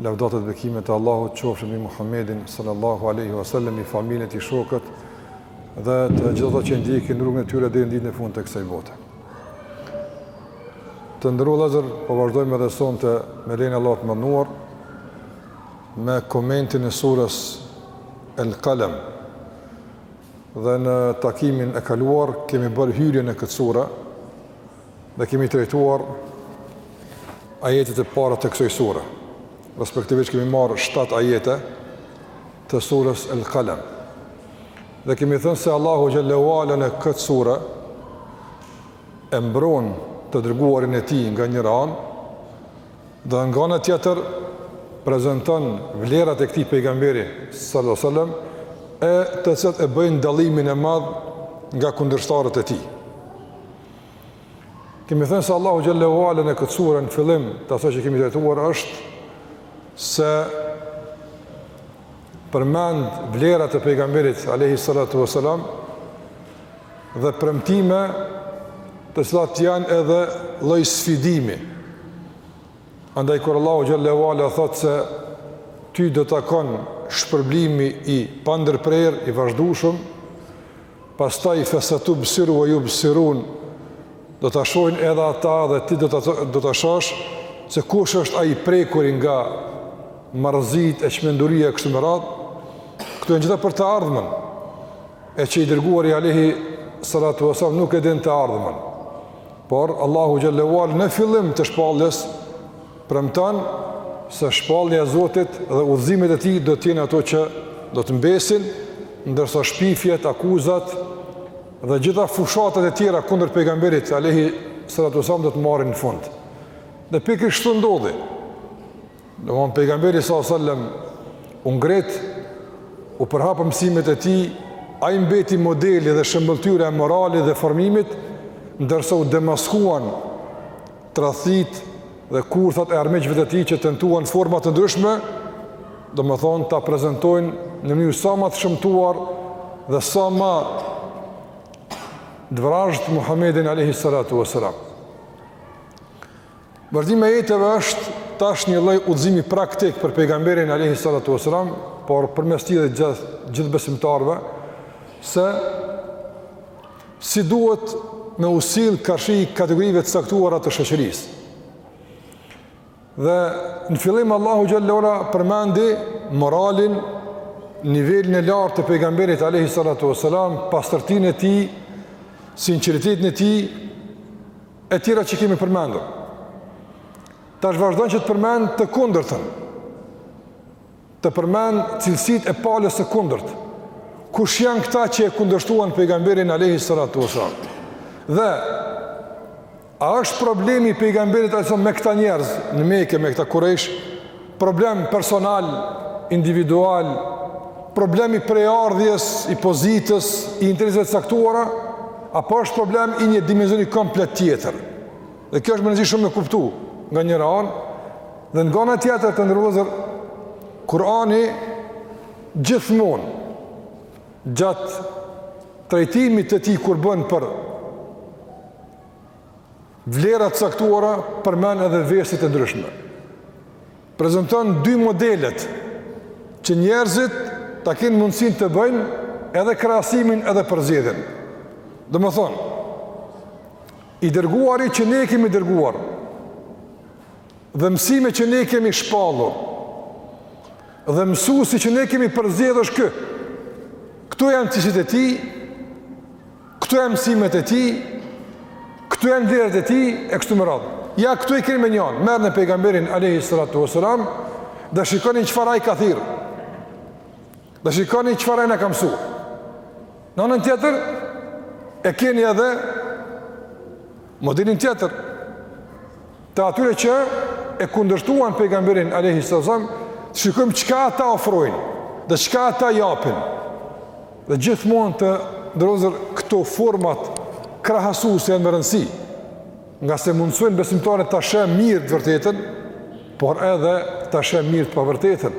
Lavdatat dhe bekimet e Allahut qofshin mbi Muhammedin sallallahu alaihi wasallam, mbi familjen e tij, shokët dhe të gjithë ata që ndjekin rrugën e tyre deri në ditën e fundit të kësaj bote. Të nderuar vëllezër, po vazhdojmë edhe sonte me lejen e Allahut të Madhëruar, me komentin e surës El Kalem. Dhe në takimin e kaluar, kemi bërë hyrje në këtë sure, Dhe kemi trajtuar ajetet e para të kësaj sure. Respektivisht kemi marrë 7 ajete të surës El Kalem. Dhe kemi thënë se Allahu xhelle ue ala në këtë sure e mbron të dërguarin e tij nga njëra anë dhe nga ana tjetër prezenton vlerat e këtij pejgamberi sallallahu sallam e të cilat e bëjnë dallimin e madh nga kundërshtarët e tij. Kemi thënë se Allahu xhelle ue ala në këtë sure në fillim të asaj që kemi trajtuar është se përmend vlerat e pejgamberit alayhi salatu wasalam dhe premtime të cilat janë edhe lloj sfidimi. Andaj kur Allahu xhelle ue ala thotë se ty do të takon shpërblimi i pandërprerë, i vazhdueshëm, Pastaj fesatubsiru wa yubsirun, do ta shohin edhe ata dhe ti do ta do ta shohësh se kush është ai i prekuri nga marrëzitë e çmenduria e kështu me radhë. Këto janë gjitha për të ardhmen. E që i dërguari alejhi salatu ve selam nuk e din të ardhmen. Por, Allahu xhelle ue ala në fillim të shpalljes Premton se shpallja e Zotit dhe udhëzimet e Tij do të jenë ato që do të mbesin, ndërsa shpifjet, akuzat dhe gjitha fushatat e tjera kundër pejgamberit alayhi salatu wasallam do të marrin fund. Dhe pikërisht kështu ndodhi. Domethënë pejgamberi sallallahu alajhi wasallam u ngrit, u përhapën mësimet e tij, ai mbeti modeli dhe shëmbëlltyra e moralit dhe formimit, ndërsa u demaskuan tradhtitë dhe kurthat e armiqve të tij që tentuan forma të ndryshme, domethënë ta prezentojnë në mënyrë sa ma të shëmtuar dhe sa ma të vrazhdë Muhammedin alejhi salatu ve selam. Vazhdimi i ajeteve është tash një lloj udhëzimi praktik për pejgamberin alejhi salatu ve selam, por përmes tij dhe gjithë, gjithë besimtarëve, se Si duhet me u sill karshi kategorive të caktuara të shoqërisë? Dhe në fillim Allahu xhelle ue ala përmendi moralin, nivelin e lartë të pejgamberit alayhi salatu wasalam, pastërtinë e tij, sinqeritetin e tij e tjera që kemi përmendur. Tash vazhdon që të përmend të kundërtën. të përmend cilësitë e palës së kundërt. Kush janë këta që e kundërshtuan pejgamberin alayhi salatu wasallam? Dhe a është problemi i pejgamberit alayhi me këta njerëz në Mekë me këta kurejsh? Problem personal, individual, problem i prejardhjes, i pozitës, i interesave të caktuara, apo është problem i një dimensioni komplet tjetër? Dhe kjo është me rëndësi shumë me e kuptu nga njëra anë, dhe nga ana tjetër të nderuar vëllezër, Kurani gjithmonë gjatë trajtimit të tij kur bën për vlera të caktuara përmend edhe veset e ndryshme. Prezenton dy modelet që njerëzit ta kenë mundësinë të bëjnë edhe krahasimin edhe përzgjedhjen. Domethënë, I dërguari që ne kemi dërguar dhe mësimet që ne kemi shpallur dhe mësuesi që ne kemi përzgjedhur është ky. Këto janë cilësitë e tij, këto janë mësimet e tij, këto janë vlerat e tij e kështu me radhë. Ja këto i keni me një anë, merrne pejgamberin alayhi salatu wasalam dhe shikoni në çfarë ai ka thirr. Dhe shikoni çfarë ai na ka mësu. Në anën tjetër, e keni edhe modelin tjetër të atyre që e kundërshtuan pejgamberin alayhi salatu wasalam, shikojmë çka ata ofrojnë dhe çka ata japin. Dhe gjithmonë të nderuar vëllezër këto forma krahasuese janë me rëndësi, ngase mundësojnë besimtarit ta sheh mirë të vërtetën, por edhe ta sheh mirë të pavërtetën.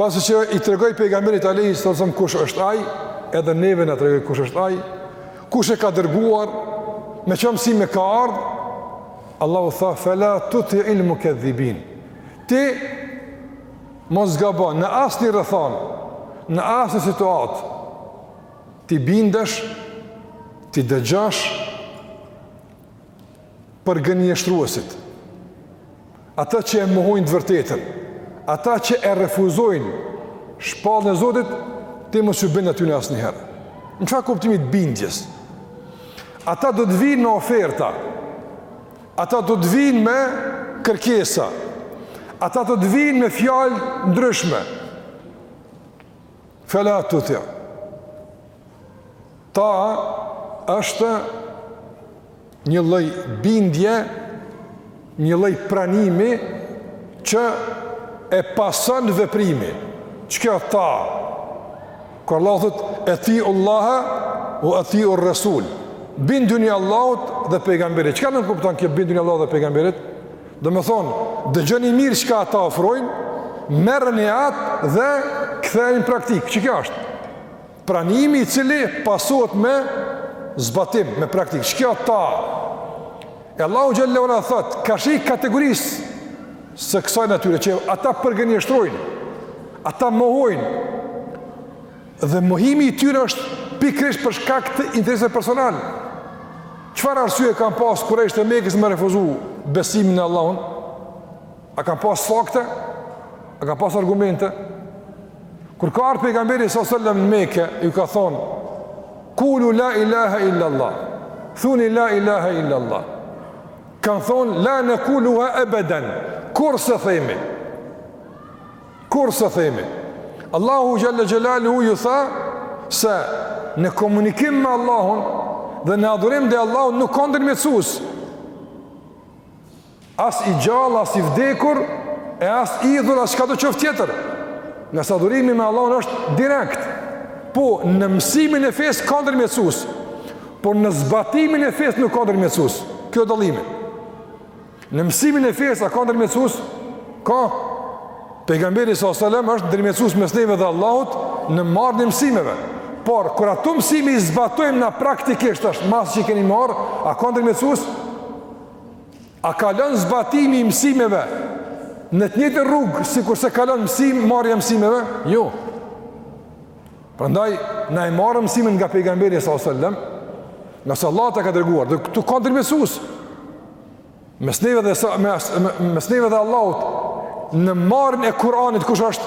Pasi që i tregoi pejgamberit alayhi salatu wasalam kush është ai, edhe neve na tregoi kush është ai, kush e ka dërguar, me çfarë mësime ka ardhë, Allahu tha, fela tuti'il mukedhibin. Ti, mos gabo, në asnjë rrethanë, në asnjë situatë, t'i bindesh, t'i dëgjosh, përgënjeshtruesit, ata që e mohojnë të vërtetën, ata që e refuzojnë shpalljen e Zotit, ti mos ju bind atyne asnjëherë. Në çfarë kuptimi të bindjes? Ata do të vijnë me oferta, ata do të vijnë me kërkesa, ata do të vijnë me fjalë të ndryshme. Fela tuti'. Taa është një lloj bindje, një lloj pranimi që e pason veprimi. Ç'ka ta? Kur Allah thotë etiu Allahe ue etiur Resul. Binduni Allahut dhe pejgamberit. Çka nënkupton kjo binduni Allahut dhe pejgamberit? Domethënë, dëgjoni mirë çka ata ofrojnë, merrni atë dhe kthejeni në praktikë. Qe kjo është. Pranimi i cili pasohet me zbatim, me praktikë. Qe kjo ta. E Allahu Xhel-le ue ala thotë, karshi kategorisë së kësaj natyre, që ata përgënjështrojnë, ata mohojnë, dhe mohimi i tyre është pikërisht për shkak të interesave personale. Çfarë arsye kanë pas kurejshët e Mekës më refuzu besimin në Allahun? A ka pas fakte? A ka pas argumente? Kur ka ardhë pejgamberi s.a.s. në Mekë, ju ka thonë, kulu la ilaha illa Allah, thuni la ilaha illa Allah, kanë thonë, la nekuluha ebeden, kurrë s'e themi, kurrë s'e themi, Allahu Xhel-le Xhelaluhu ju tha, se në komunikim me Allahun, dhe në adhurim ndaj Allahut, nuk ka ndërmjetësus, As i gjallë, as i vdekur, e as idhur, as çkado qoftë tjetër. Ngase adhurimi me Allahun është direkt. Po, në mësimin e fesë ka ndërmjetësus, por në zbatimin e fesë nuk ka ndërmjetësus. Ky dallimi. Në mësimin e fesë a ka ndërmjetësus? Ka. Pejgamberi s.a.s. është ndërmjetësus mes neve dhe Allahut në marrjen e mësimeve. Por, kur ato mësime i zbatojmë ne praktikisht tash masi që i kemi marrë, a ka ndërmjetësus? A kalon zbatimi i mësimeve në të njëjtën rrugë sikurse kalon mësim marrja e mësimeve? Jo. Prandaj na e marrim mësimin nga pejgamberi sallallahu alajhi wasallam, ngase Allahu atë ka dërguar, dhe këtu ka ndërmjetësues. Mes neve dhe s- mes mes neve dhe Allahut në marrjen e Kuranit kush është?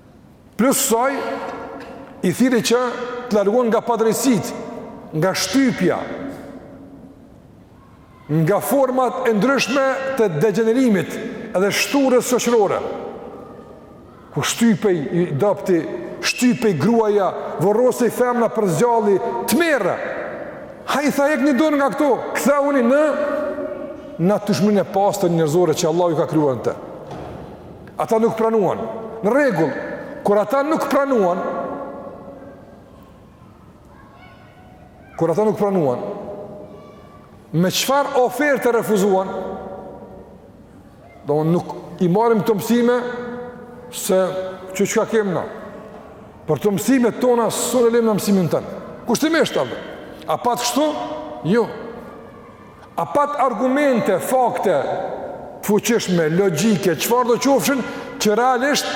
Plus ksaj, i thirri që të largohen nga padrejtësitë, nga shtypja, nga format e ndryshme të degjenerimit edhe shthurjes shoqërore. Ku shtypej i dobti, shtypej gruaja, varrosej femna për s'gjalli, tmerr. Ai tha hekni dorë nga këto, kthehuni në natyrshmërinë e pastër njerëzore që Allah ju ka krijuar në të. Ata nuk pranuan. Në rregull, kur ata nuk pranuan, kur ata nuk pranuan, me çfarë ofertë e refuzuan? Do nuk i marrim këto mësime se qe çka kemi na. Për këto mësime tona, s'un e lojmë në mësimin tënd. Kushtimisht, a pat kështu? Jo. A pat argumente, fakte, të fuqishme, logjike, çfarëdo qofshin, që realisht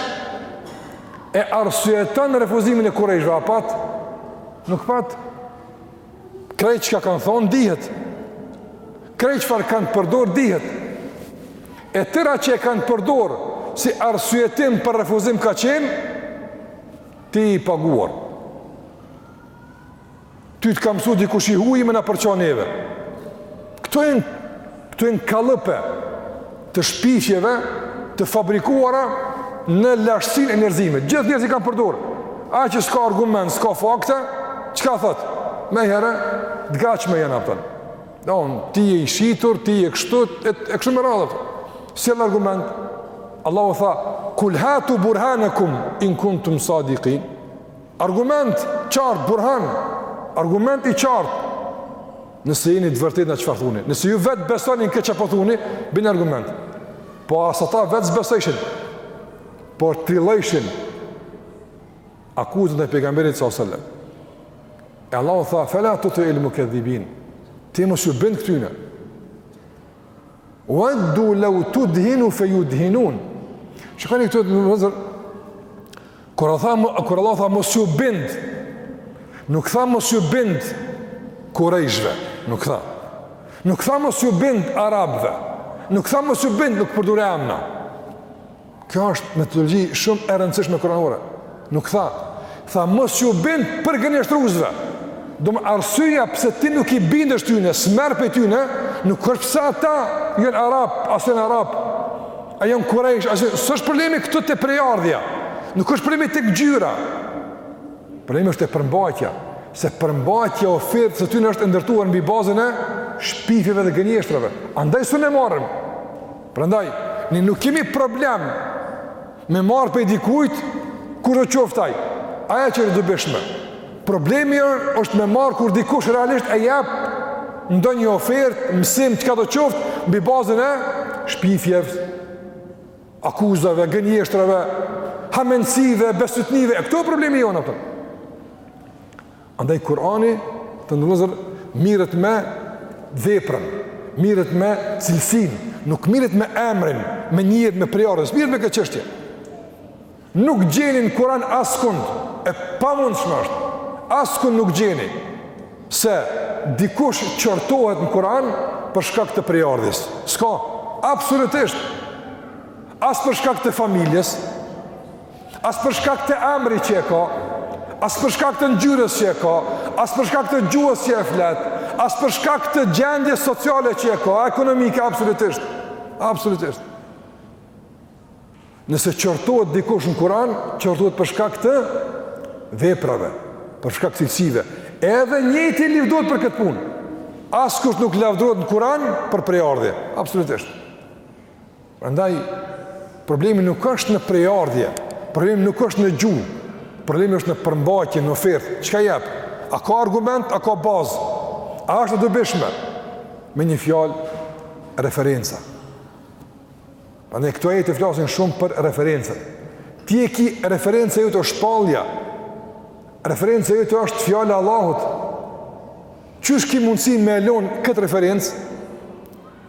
e arsyeton refuzimin e kurejshëve, a pat? Nuk pat. Krejt çka kanë thonë, dihet. Krejt çfarë kanë përdor, dihet. E tëra që e kanë përdor, si arsyetim për refuzim ka qenë, ti i paguar. Ty të ka mësu dikush i huji me na përça neve. Këto janë, këto janë kallëpe të shpifjeve të fabrikuara në lashtësinë e njerëzimit. Gjithë njerëzit kanë përdorë. Ai që s'ka argument, s'ka fakte, çka thotë? Menjëherë, të gaqë me jenë apëtën. No, ti je i shitur, ti je kështu, e, e kështu me radhë. Sjell argument? Allahu tha, kul hatu burhanekum in kuntum sadikin. Argument i qartë burhan, argument i qartë. Nëse jeni të vërtetë në çfarë thoni, nëse ju vetë besoni në këtë çfarë po thoni, bini argument. Po as ata vetë s'besojshin. Por trillojshin akuzat e pejgamberit sallallahu alajhi wasallam. E Allahu tha, fela tuti'il mukedhibin, ti mos ju bind këtyne. Weddu law tudhinu fayudhinun. Shikoni këtu vëllezër. Kur tha kur Allah tha mos ju bind. Nuk tha mos ju bind kurejshve, nuk tha. Nuk tha mos ju bind arabëve. Nuk tha mos ju bind nuk përdor emna. Kjo është metodologji shumë e rëndësishme kuranore. Nuk tha, tha mos ju bind përgënjeshtruesve. Do më arsyeja pse ti nuk i bindesh tyne, s'merr prej tyne, nuk është pse ata janë arab, a s'janë arab. A janë kurejsh, as s'është problemi këtu te prejardhja. Nuk është problemi te ngjyra. Problemi është te përmbajtja, se përmbajtja e ofertës së tyne është e ndërtuar mbi bazën e shpifjeve dhe gënjeshtrave. Andaj s'un e marrim. Prandaj, ne nuk kemi problem me marrë prej dikujt kushdo qoftë ai, atë që është e dobishme. Problemi është me marrë kur dikush realisht e jep ndonjë ofert, mësim, çkado qoftë, mbi bazën e shpifjeve, akuzave, gënjeshtrave, hamensive, besytnive, e këtu problemi jona për. Andaj Kurani të nderuar vëllezër miret me veprën, miret me cilësinë, nuk miret me emrin, me ngjyrë, me prejardhje, s'miret me këtë çështje. Nuk gjeni në Kuran askund, e pamundshme është, askund nuk gjeni, se dikush qortohet në Kuran për shkak të prejardhjes. S'ka, absolutisht, as për shkak të familjes, as për shkak të emrit që e ka, as për shkak të ngjyrës që e ka, as për shkak të gjuhës që e flet, as për shkak të gjendjes sociale që e ka, ekonomike absolutisht. Absolutisht. Nëse qortohet dikush në Kur'an, qortohet për shkak të veprave, për shkak të cilësive. Edhe njëjtë lëvdohet për këtë punë. Askush nuk lavdërohet në Kur'an për prejardhje, absolutisht. Prandaj problemi nuk është në prejardhje, problemi nuk është në gjuhë, problemi është në përmbajtje, në ofertë. Çka jep? A ka argument, a ka bazë? A është e dobishme? Me një fjalë, referenca. Prandaj këto ajete flasin shumë për referencën. Ti e ki referenca e jote shpallja, referenca e jote është fjala e Allahut, qysh ki mundësi me e lonë këtë referencë,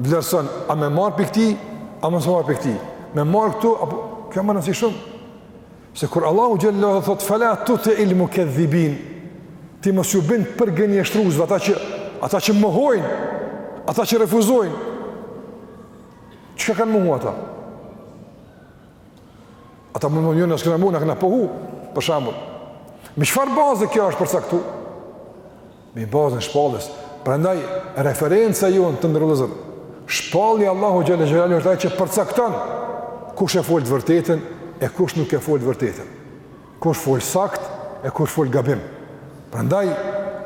Vlerëson, a me marrë prej këtij, a mos me marrë prej këtij. Me marrë këtu, apo, ka me rëndësi shumë. Se kur Allahu xhelle shanuhu thotë, fela tutiil mukedhdhibin, ti mos ju bind përgënjeshtruesve, ata që, ata që mohojnë, ata që refuzojnë, çka kanë mohu ata? Ata më më njënë, nësë këna mu, në këna pëhu, për shambull. Me çfarë bazë kjo është përcaktu? Mbi bazën e shpalljes. Prandaj referenca jonë të nderuar vëllezër, shpallja Allahu xhalla xhelalu është ai që përcakton kush e fol të vërtetën e kush nuk e fol të vërtetën. Kush fol sakt e kush fol gabim. Prandaj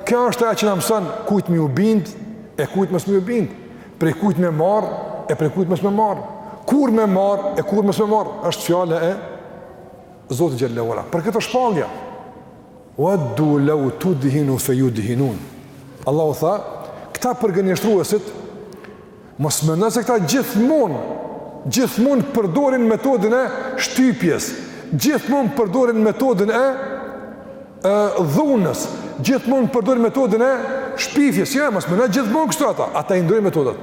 kjo është ajo që na mëson kujt me ju bind e kujt mos me ju bind, prej kujt me marrë e prej kujt mos me marrë. Kur me marrë e kur mos me marrë, është fjala e Zotit xhalla xhelalu. Për këtë shpallja Waddu law tudhinu fayudhinun. Allahu tha, këta përgënjeshtruesit mos mendo se këta gjithmonë gjithmonë përdorin metodën e shtypjes, gjithmonë përdorin metodën e e dhunës, gjithmonë përdorin metodën e shpifjes. Ja, jo, mos mendo gjithmonë kështu ata, ata i ndrojnë metodat.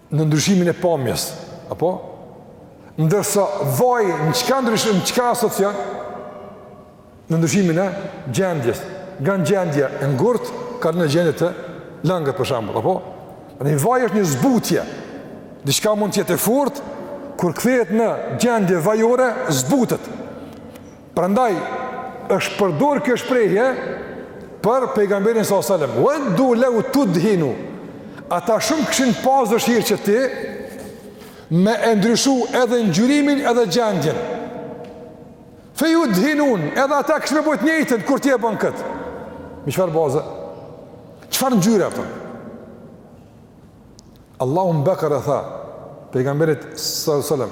në ndryshimin e pamjes, apo? Ndërsa vaji në çka ndryshon, në çka asocon? Në ndryshimin e gjendjes. Nga gjendja e ngurtë kalon në gjendje të lëngët për shembull, apo? Në vaj është një zbutje. Diçka mund të jetë e fortë kur kthehet në gjendje vajore, zbutet. Prandaj është përdor kjo shprehje për pejgamberin sallallahu alajhi wasallam. Waddu law tudhinu. Ata shumë kishin pas dëshirë që ti me e ndryshu edhe ngjyrimin edhe gjendjen. Fe judhinun, edhe ata kishin me bo t'njëjtën, kur ti e bën këtë? Me çfarë baze? Çfarë ngjyre, apo? Allahu në Bekare tha pejgamberit salsellem,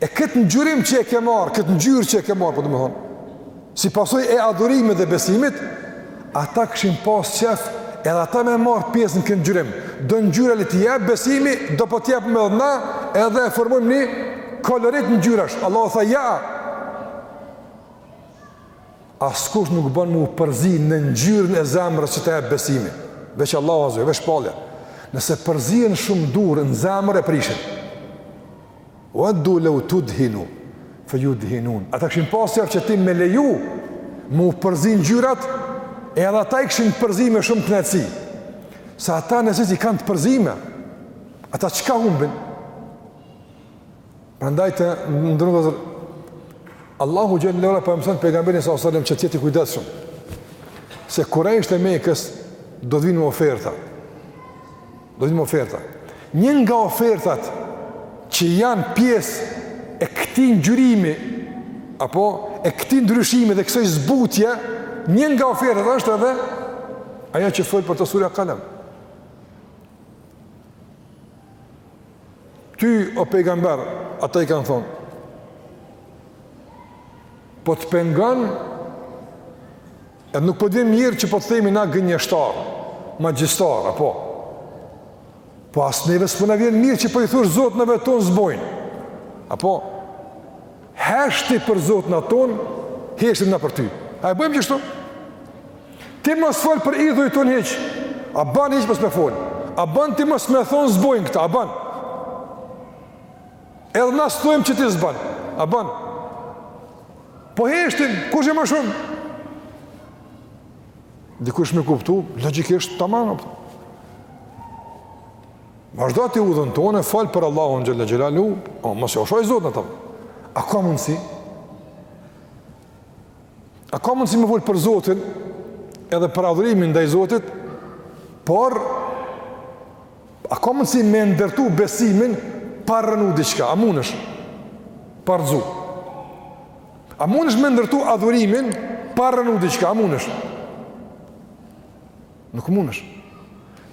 E këtë ngjyrim që e ke marrë, këtë ngjyrë që e ke marrë, po domethonë, si pasojë e adhurimit dhe besimit, ata kishin pas qejf edhe ata me marrë pjesë në këtë ngjyrim. Do ngjyra le t'i jep besimi, do po t'jepim edhe na, edhe e formojmë një kolorit ngjyrash. Allahu tha, jo, askush nuk bën m'u përzi në ngjyrën e zemrës që ta jep besimi, veç Allahu azze, veç shpallja. Nëse përzien shumë durë në zemrë e prishin, Waddu law tudhinu fayudhinun. Ata kishin pas qejf që ti me leju m'u përzi ngjyrat, e edhe ata i kishin përzi me shumë kënaqësi. Se ata gjithsesi i kanë të përzime. Ata çka humbin? Prandaj të nderuar Allahu xhel-le ve ala po e mëson pejgamberin salsellem që të jetë i kujdesshëm. Se kurejshët e Mekës do të vijnë me oferta. Do të vijnë me oferta. Një nga ofertat që janë pjesë e këtij ngjyrimi apo e këtij ndryshimi dhe kësaj zbutje, një nga ofertat është edhe ajo që fol për të surja Kalam. Ty o pejgamber, ata i kanë thonë, po të pengon Edhe nuk po t'vjen mirë që po të themi na gënjeshtar, magjistar, apo? Po as neve s'po na vjen mirë që po i thush zotnave tonë s'bojnë, apo? Hesht ti për zotnat tonë, heshtim na për ty. A e bëjmë qishtu? Ti mos fol për idhujt tonë hiç, a ban hiç mos me fol, a ban ti mos me thonë s'bojnë këta, a banë? Edhe na s'thojmë që ti s'bën. A bën? Po heshtim, kush e më shumë? Dikush me kuptu, logjikisht taman. Vazhdo ti udhën tonë, fol për Allahun xhel-le xhelaluhu, o, mos i shaj zotnat tanë. A ka mundësi? A ka mundësi me fol për Zotin, edhe për adhurimin ndaj Zotit, por A ka mundësi me ndërtu besimin pa rrënu diçka? A munësh? Pa rrëzu. A munësh me ndërtu adhurimin pa rrënu diçka? A munësh? Nuk munësh.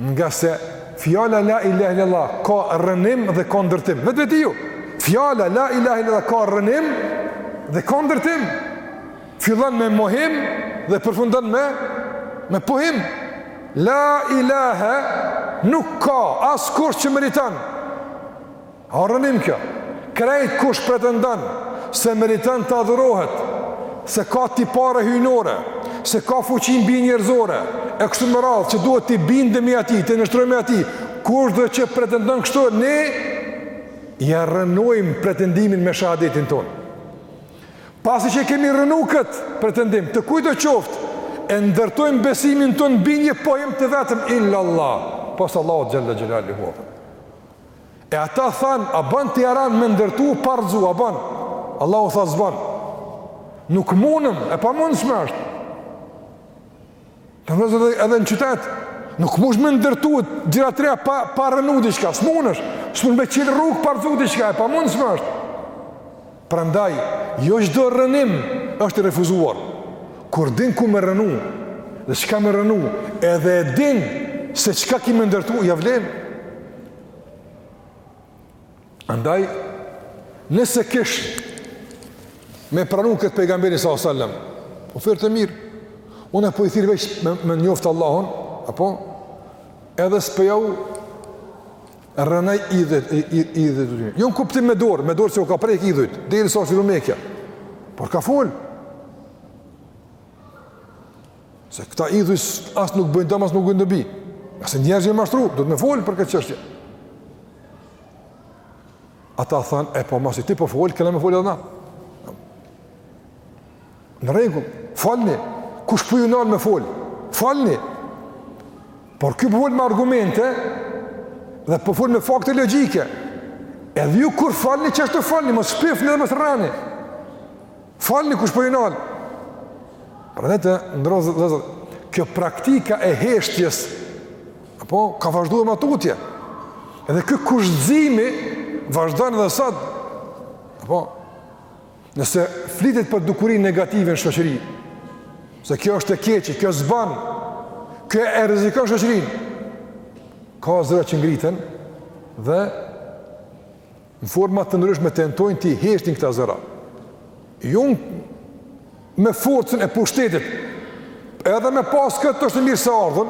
Ngase fjala la ilahe illallah ka rrënim dhe ka ndërtim. Vetvetiu, fjala la ilahe illallah ka rrënim dhe ka ndërtim. Fillon me mohim dhe përfundon me me pohim. La ilahe nuk ka askush që meriton. A rrënim kjo. Krejt kush pretendon se meriton të adhurohet, se ka tipare hyjnore, se ka fuqi mbinjerëzore, e kështu me radhë që duhet t'i bindemi atij, t'i nënshtrohemi atij, kushdo që pretendon kështu, ne ia rrënojmë pretendimin me shahadetin tonë. Pasi që e kemi rrënu këtë pretendim, të kujtdo qoftë, e ndërtojmë besimin tonë mbi një pohim të vetëm illa Allah, pos Allahut xhel-le xhelaluhu. E ata thanë, a ban ti jaran me ndërtu pa rrëzu, a ban? Allahu tha s'ban. Nuk munëm, e pamundshme është. Të vëzër dhe edhe në qytet, nuk munsh me ndërtu gjëra të reja pa, pa rrënu diçka, s'munësh, s'mun me çil rrugë pa rrëzu diçka, e pamundshme është. Prandaj, jo çdo rrënim është i refuzuar, kur din ku me rrënu, dhe çka me rrënu, edhe e din se çka ki me ndërtu, ia vlen. Andaj, nëse kish me pranu këtë pejgamberi salallahu alejhi ve sellem, ofertë e mirë, unë po i thirri veç me, me njoft Allahun, apo, edhe s'po jau rrënoj idhujt, idhujt, jo në kuptim me dorë, me dorë s'jau ka prekë idhujt, derisa s'u çliru Meka, por ka folë, Se këta idhuj as nuk bëjnë dam as nuk bëjnë dobi. Ngase njerëzit janë mashtru, duhet me fol për këtë çështje. Ata than, e po masi ti po fol, kena me fol edhe na. Në rregull, folni. Kush po ju nal me fol? Folni. Por ky po fol me argumente dhe po fol me fakte logjike. Edhe ju kur folni, qashtu folni, mos shpifni dhe mos rreni. Folni kush po ju nal. Prandaj të nderuar vëllezër. Kjo praktika e heshtjes apo ka vazhduar ma tutje. Edhe ky kushtëzim vazhdon edhe sot. Apo nëse flitet për dukurinë negative në shoqëri, se kjo është e keqe, kjo s'ban, kjo e rrezikon shoqërinë. Ka zëra që ngriten dhe në forma të ndryshme tentojnë t'i heshtin këta zëra. Jo me forcën e pushtetit. Edhe me pas këtë është e mirëseardhun,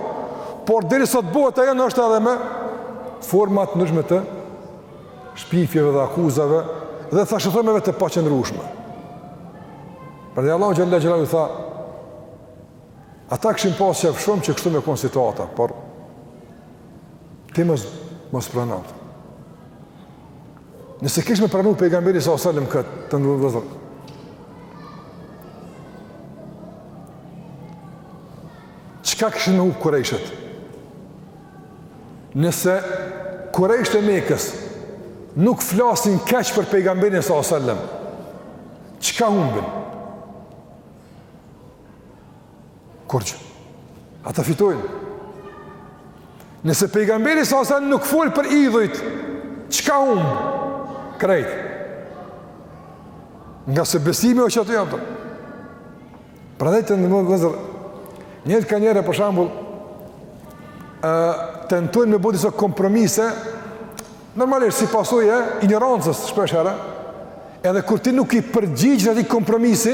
por derisa të bëhet ajo është edhe me forma të ndryshme të shpifjeve dhe akuzave dhe thashethemeve të paqëndrueshme. Prandaj Allahu xhelle xhelaluhu tha, ata kishin pas qef shumë që kështu me konë situata, por Ti mos, mos prano. Nëse kish me pranu pejgamberi salallahu alejhi ue selem këtë, të nderuar vëllezër. Çka kishin me hup kurejshët? Nëse kurejshët e Mekës nuk flasin keq për pejgamberin salallahu alejhi ue selem, çka humbin? Kurgjë. Ata fitojnë. Nëse pejgamberi salallahu alejhi ue selem nuk fol për idhujt, çka humb? Krejt. Ngase besimi o që ato janë të. Prandaj të nderuar vëllezër, njerëzit kanjëherë për shembull, tentojnë me bo disa kompromise, normalisht si pasojë e injorancës shpeshherë, edhe kur ti nuk i përgjigjesh atij kompromisi,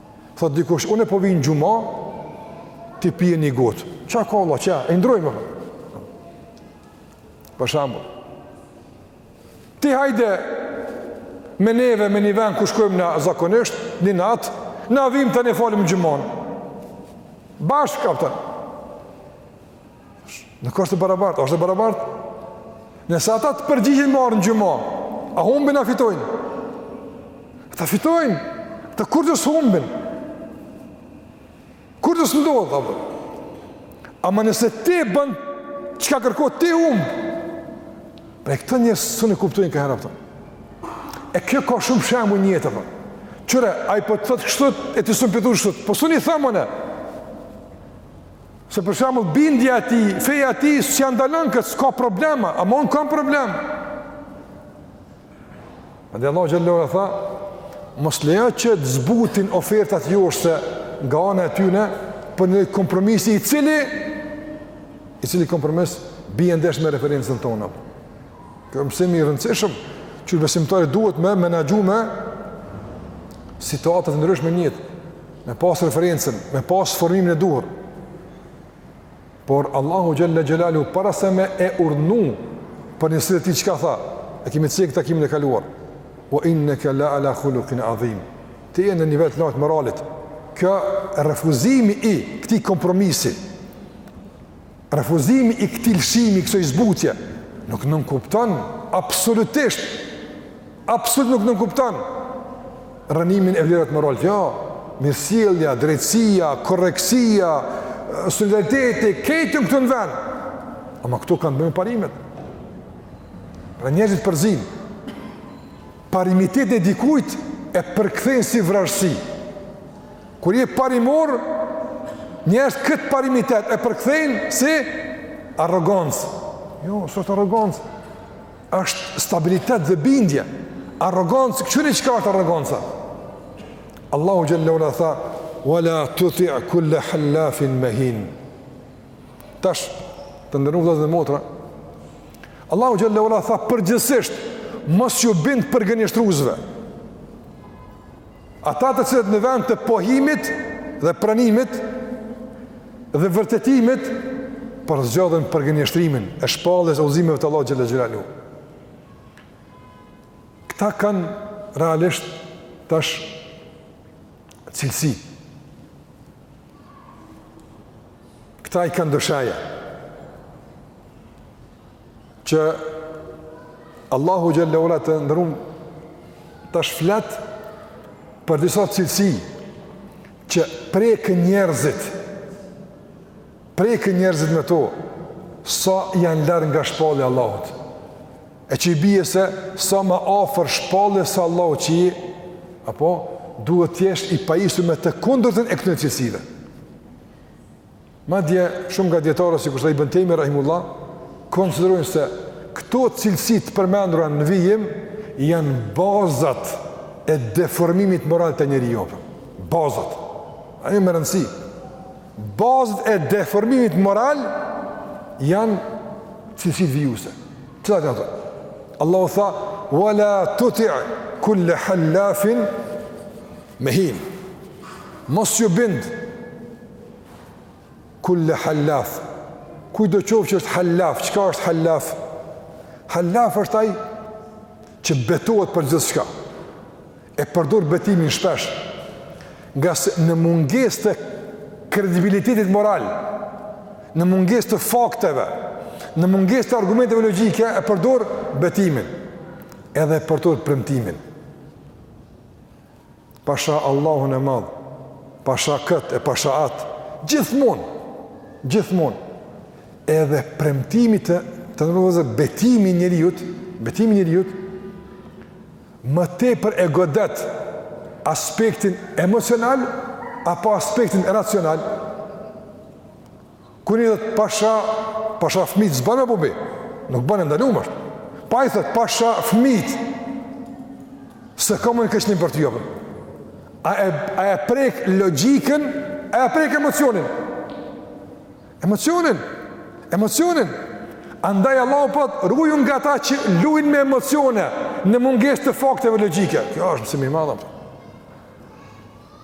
Thot dikush, unë po vij n'xhuma, ti pije një gotë. Ça ka Allah, ça, e ndrrojmë. Për shembull. Ti hajde me neve, me një vend ku shkojmë na zakonisht, një natë, na vim tanë e falim xhumanë. Bashkë, a kupton. Nuk është e barabartë, është e barabartë. Nëse ata të përgjigjen me ardh n'xhuma, a humbin a fitojnë? Ata fitojnë, ata kurgjë s'humbin. Kurgjë s'ndodh, ta bërë? Ama nëse ti bën çka kërkon, ti humb, Pra e këta njerëz s'un e kuptojnë ka herë, a kupton. E kjo ka shumë shembuj n'jetë, pëta. Kqyre, ai po të thotë kështu, e ti s'un po i thu kështu. Po s'un i tham unë. Se për shembull bindja e tij, feja e tij s'ia ndalon kët, s'ka problema, ama un kam problem. Andaj Allahu xhelle xhelaluhu tha, mos lejo që të zbutin ofertat joshse nga ana e tyne për noj kompromis i cili i cili kompromis bie ndesh me referencën tonë. Kjo është mësim i rëndësishëm që besimtari duhet me menaxhu me situata të ndryshme në jetë. me pas referencën, me pas formimin e duhur. Por Allahu xhelle xhelaluhu, para se me e urdhnu për një send të till çka tha, e kemi cek n'takimin e kaluar, ue inneke le ala hulukin adhim, ti je në nivel të lartë moralit, kjo refuzimi i këti kompromisi, Refuzimi i këtij lëshimi, i kësaj zbutje, nuk nënkupton absolutisht, absolut nuk nënkupton rrënimin e vlerave morale. Jo, mirësjellja, drejtësia, korrektësia, solidariteti, e kanë këto në vend. Ama këtu ka me bë me parimet. Pra njerëzit përziejnë. Parimitetin e dikujt e përkthejnë si vrazhdësi. Kur je parimor, njerëz kët parimitet e përkthejnë si arrogancë. Jo, s'është arrogancë, është stabilitet dhe bindje. Arrogancë, kqyrni çka është arroganca? Allahu xhel-le ue ala tha: "Wala tuti' kul-le hal-lafin mehin." Tash të nderuar vëllezër dhe motra, Allahu xhel-le ue ala tha përgjithësisht mos ju bind përgënjeshtruesve. Ata të cilët në vend të pohimit dhe pranimit dhe vërtetimit përzgjodhën përgënjeshtrimin e shpalljes e udhëzimeve të Allahut xhel-le xhelaluhu. Këta kanë realisht tash cilësi. Këta i kanë do veti. Që Allahu xhel-le ue ala, të nderum, tash flet për disa cilësi që preken njerëzit, preken njerëzit me to sa janë larg nga shpallja e Allahut, e që i bie se sa ma afër shpalljes së Allahut që je, apo duhet të jesh i pajisur me të kundërtën e këtyre cilësive Madje shumë nga dietarët sikur shejh Ibn Tejmije rahimehullah konsiderojnë se këto cilësi të përmendura në vijim janë bazat e deformimit moral te njeriu. Bazat. Ajo me rëndësi. Bazat e deformimit moral janë cilësitë vijuese. Cilat janë ato? Allahu tha: "Wala tuti' kul-le hal-lafin Mehin. Mos ju bind. Kulle hallaf. Kujtdo qoftë që është hallaf. Çka është hallaf? Hallaf është ai që betohet për gjithçka. E përdor betimin shpesh. Ngase në mungesë të kredibilitetit moral, në mungesë të fakteve, në mungesë të argumenteve logjike, e përdor betimin. Edhe e përdor premtimin. pasha Allahun e madh, pasha kët e pasha at, gjithmonë, gjithmonë edhe premtimi të, të nderuar, betimi i njeriut, betimi i njeriut më tepër e godet aspektin emocional apo aspektin racional. Kur njëni thotë pasha, pasha fmijt s'ban me ba be, nuk ban, e ndalume është. Po ai thotë pasha fmijt, se ka më në kështë një për të jopën. A e, a e prek logjikën, a e prek emocionin? Emocionin, emocionin. Andaj Allahu po thotë ruju nga ata që lujnë me emocione në mungesë të fakteve logjike. Kjo është mësimi i madh.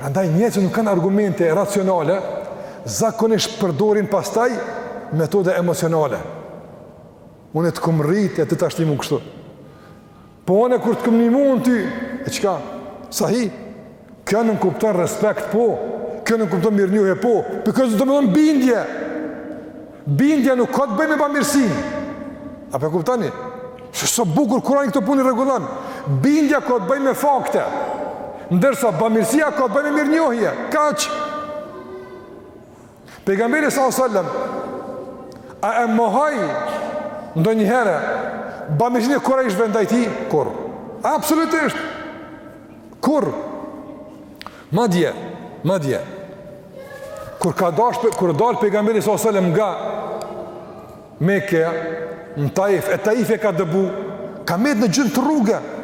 Prandaj njerëzit që nuk kanë argumente racionale, zakonisht përdorin pastaj metoda emocionale. Unë të kum rritë e ti tash mu kështu. Po ani kur të kum nimu ty, e çka? Sahi, kjo nënkupton respekt po, kjo nënkupton mirënjohje po, por kjo s'domethonë bindje. Bindja nuk ka të bëjë me bamirësinë. A po kuptoni? Sa bukur Kurani këto punë i rregullon. Bindja ka të bëjë me fakte. Ndërsa bamirësia ka të bëjë me mirënjohje. Kaq. Pejgamberi sa sallam a e mohoi ndonjëherë bamirësinë e Kurejshëve ndaj tij? Kurrë. Absolutisht. Kurrë. Madje, madje, kur ka dashë, kur ka dalë pejgamberi s.a.s. nga Mekkeja, në Taif, e Taifi e ka dëbu, ka metë në gjysë të rrugës.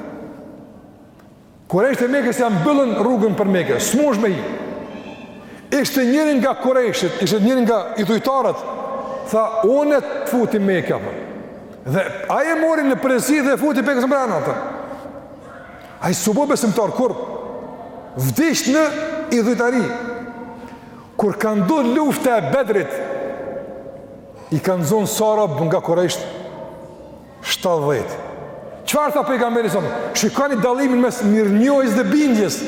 Kurejshët e Mekës ja mbyllën rrugën për Mekë, s'mush me hi. Ishte njëri nga Kurejshët, ishte njëri nga idhujtarët, tha, unë të futi n'Mekë, dhe ai e mori në besë dhe e futi Pejgamberin s.a.s. mbrenda, tha. Ai s'u bë besimtar kurrë, vdiq në idhujtari. Kur ka ndodhur lufta e Bedrit, i kanë zonë sa rob nga kurejshët, 70. Çfarë tha pejgamberi s.a.s.? Shikani dallimin mes mirënjohjes dhe bindjes.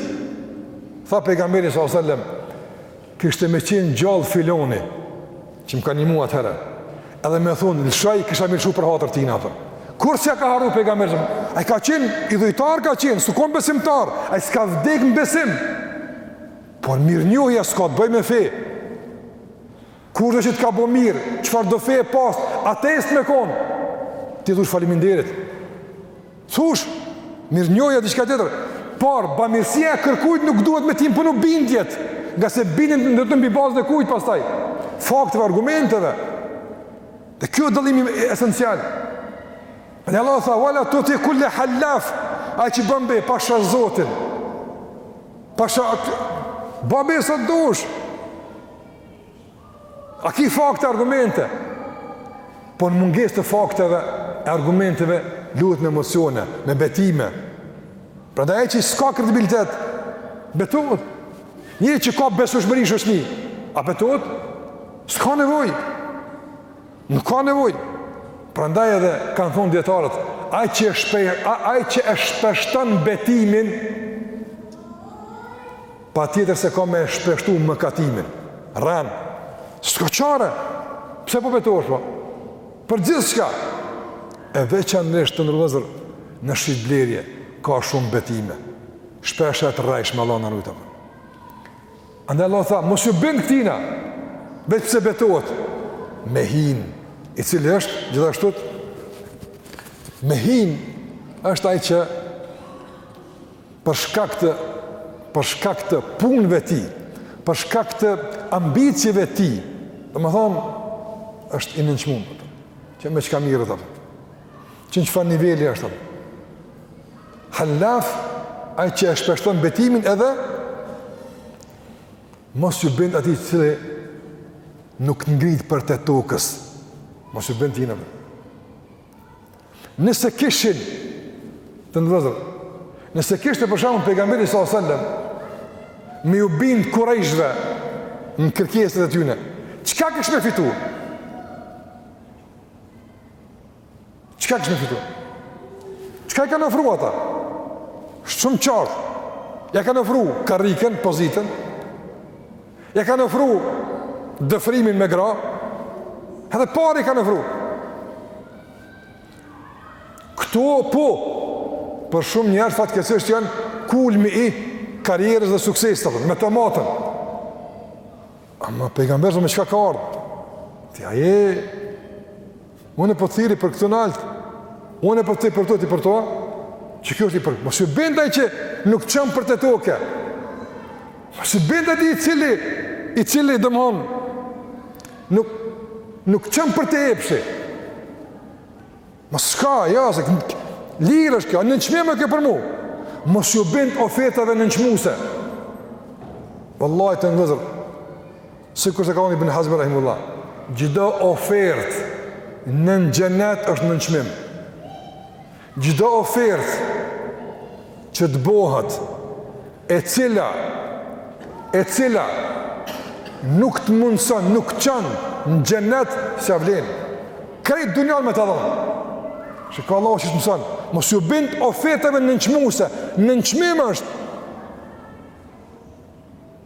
Tha pejgamberi s.a.s., Kishte me qenë gjallë filani, që më ka nimu atëherë, edhe me thonë, lëshoj, kisha me i lëshu për hatër tina, ato. Kurrë s'ia ka harru pejgamberi, ai ka qenë, idhujtar ka qenë, s'u konë besimtar, ai s'ka vdekë në besim, por mirënjohja s'ka të bëjë me fe, kushdo që t'ka bo mirë, çfarëdo feje pastë, ateist me konë, t'i thush faliminderit, Thush, mirënjohja diçka tjetër, por bamirësia e kërkujt nuk duhet me t'i imponu bindjet, ngase bindjen ndërton mbi bazën e kujt pastaj, fakteve, argumenteve, dhe kjo e dallimi esencial, ne Allahu tha, wala tuti' kulle halaf, ai që bën be, pasha zotin, pasha, bën be sa t'dush, A ki fakte argumente? Po në mungesë të fakteve e argumenteve luhet me emocione, me betime. Prandaj ai që s'ka kredibilitet, betohet. Njeri që ka besueshmëri në shoqni, a betohet? S'ka nevojë. Nuk ka nevojë. Prandaj edhe kanë thonë dijetarët, ai që, shpe, ai që e shpeshton betimin, Patjetër se ka me e shpeshtu mëkatimin. Rren. S'ka çare. Pse po betohesh po? Për gjithçka. E veçanërisht të nderuar në shitblerje ka shumë betime. Shpesh ta rrejsh me Allah na rujt. Andaj Allahu tha, mos ju bind këtina, veç pse betohet. Mehin, i cili është gjithashtu mehin është ai që për shkak të për shkak të punëve të tij, për shkak të ambicieve të tij. Domethënë është i nënçmuar. Që me çka merret ai. Që n'çfarë niveli është ai? Halaf ai që e shpeshton betimin edhe mos ju bind atij i cili nuk t'ngrit prej tokës mos ju bind tyneve Nëse kishin të nderuar, nëse kishte për shembull pejgamberi sallallahu alajhi wasallam me ju bind kurejshve në kërkesat e tyne, çka kish me fitu? Çka kish me fitu? Çka i kanë ofru ata? Shumë qartë. Ja kanë ofru karrikën, pozitën, Ja kanë ofru dëfrimin me gra, edhe pare i kanë ofru. Këto po, për shumë njerëz fatkeqësisht janë kulmi i karrierës dhe suksesit, me to maten. Ama pejgamberi me çka ka ardhë? Ti aje Unë po thirri për këtu nalt. Unë po thirri për këtë, për ato. Që kjo është i për. Mos ju bind atij që nuk çon prej toke. Mos ju bind atij i cili i cili domthon nuk nuk çon prej epshi. Mos ka, jo, se lirë është kjo, nënçmim është kjo për mu. Mos ju bind ofertave nënçmuse. Wallahi të nderuar. Sikurse ka thënë Ibn Hazmi rahimullah, çdo ofertë nën xhenet është nën çmim. Çdo ofertë që të bëhet e cila e cila nuk të mundëson, nuk çon në xhenet s'ja vlen. Krejt dynjan me ta dhon. Çka Allahu që të mëson, mos ju bind ofertave nënçmuse, nënçmim është.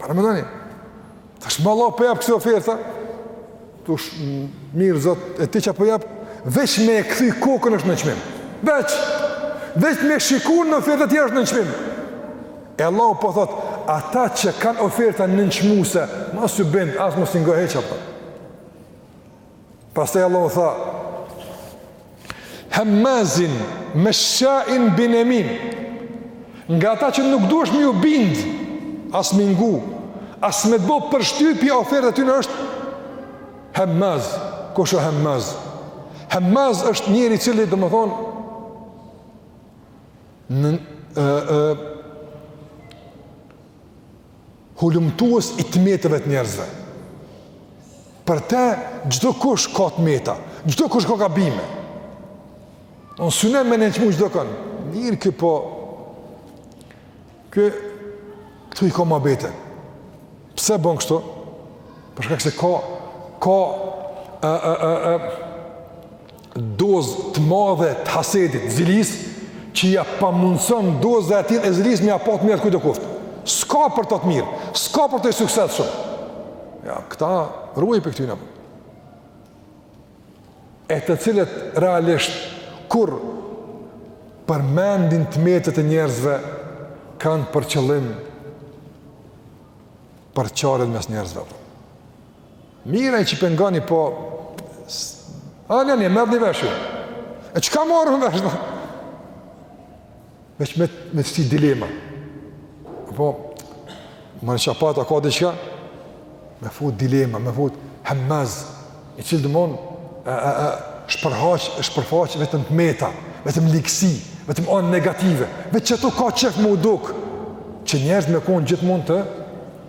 Paramendoni, tashmë Allahu po jep kësi oferta, të shmë mirë zot, e ti që po jep, veç me e kthy kokën është nënçmim, veç, veç me shikun në oferta tjera është nënçmim. E Allahu po thotë, ata që kanë oferta nënçmuese, mos ju bind, as mos i ngo hiç, a kupton. Pastaj Allahu tha: Hemmazin meshain binemim. Nga ata që nuk duhesh me ju bind, as me i ngu, as me t'bo përshtypje oferta e tyne është Hemmaz, kush është Hemmaz? Hemmaz është njeri i cili domethënë ë ë Hulumtues i t'metave të njerëzve. Për te, çdokush ka të meta, çdokush ka gabime. Në synim me nënçmu çdokënd, mirë ky po, kë, këtu i ka muhabetet. Pse bën kështu? Për shkak se ka, ka, e, e, e, e, dozë të madhe të hasedit, zilisë, që ia pamundëson doza e tillë e zilisë me ia pa të mirat kujtdo koftë. S'ka për të të mirë, s'ka për të i suksesshëm. Ja, këta ruaju prej këtyne. E të cilët realisht, kur përmendin të metat e njerëzve, kanë për qëllim përçarjen mes njerëzve. Po. Mira e që pengoni po... A, një një, merrni vesh. E çka marrun vesh? Veç me, me të shti dilema. Po, më në qapata ka diçka? Me fut dilema, me fut hemmaz, i cili domethënë e, e, e, shpërhaq, shpërfaq vetëm të meta, vetëm ligësi, vetëm anë negative, veç qatu ka qef me u dukë, që njerëzit me konë gjithmonë të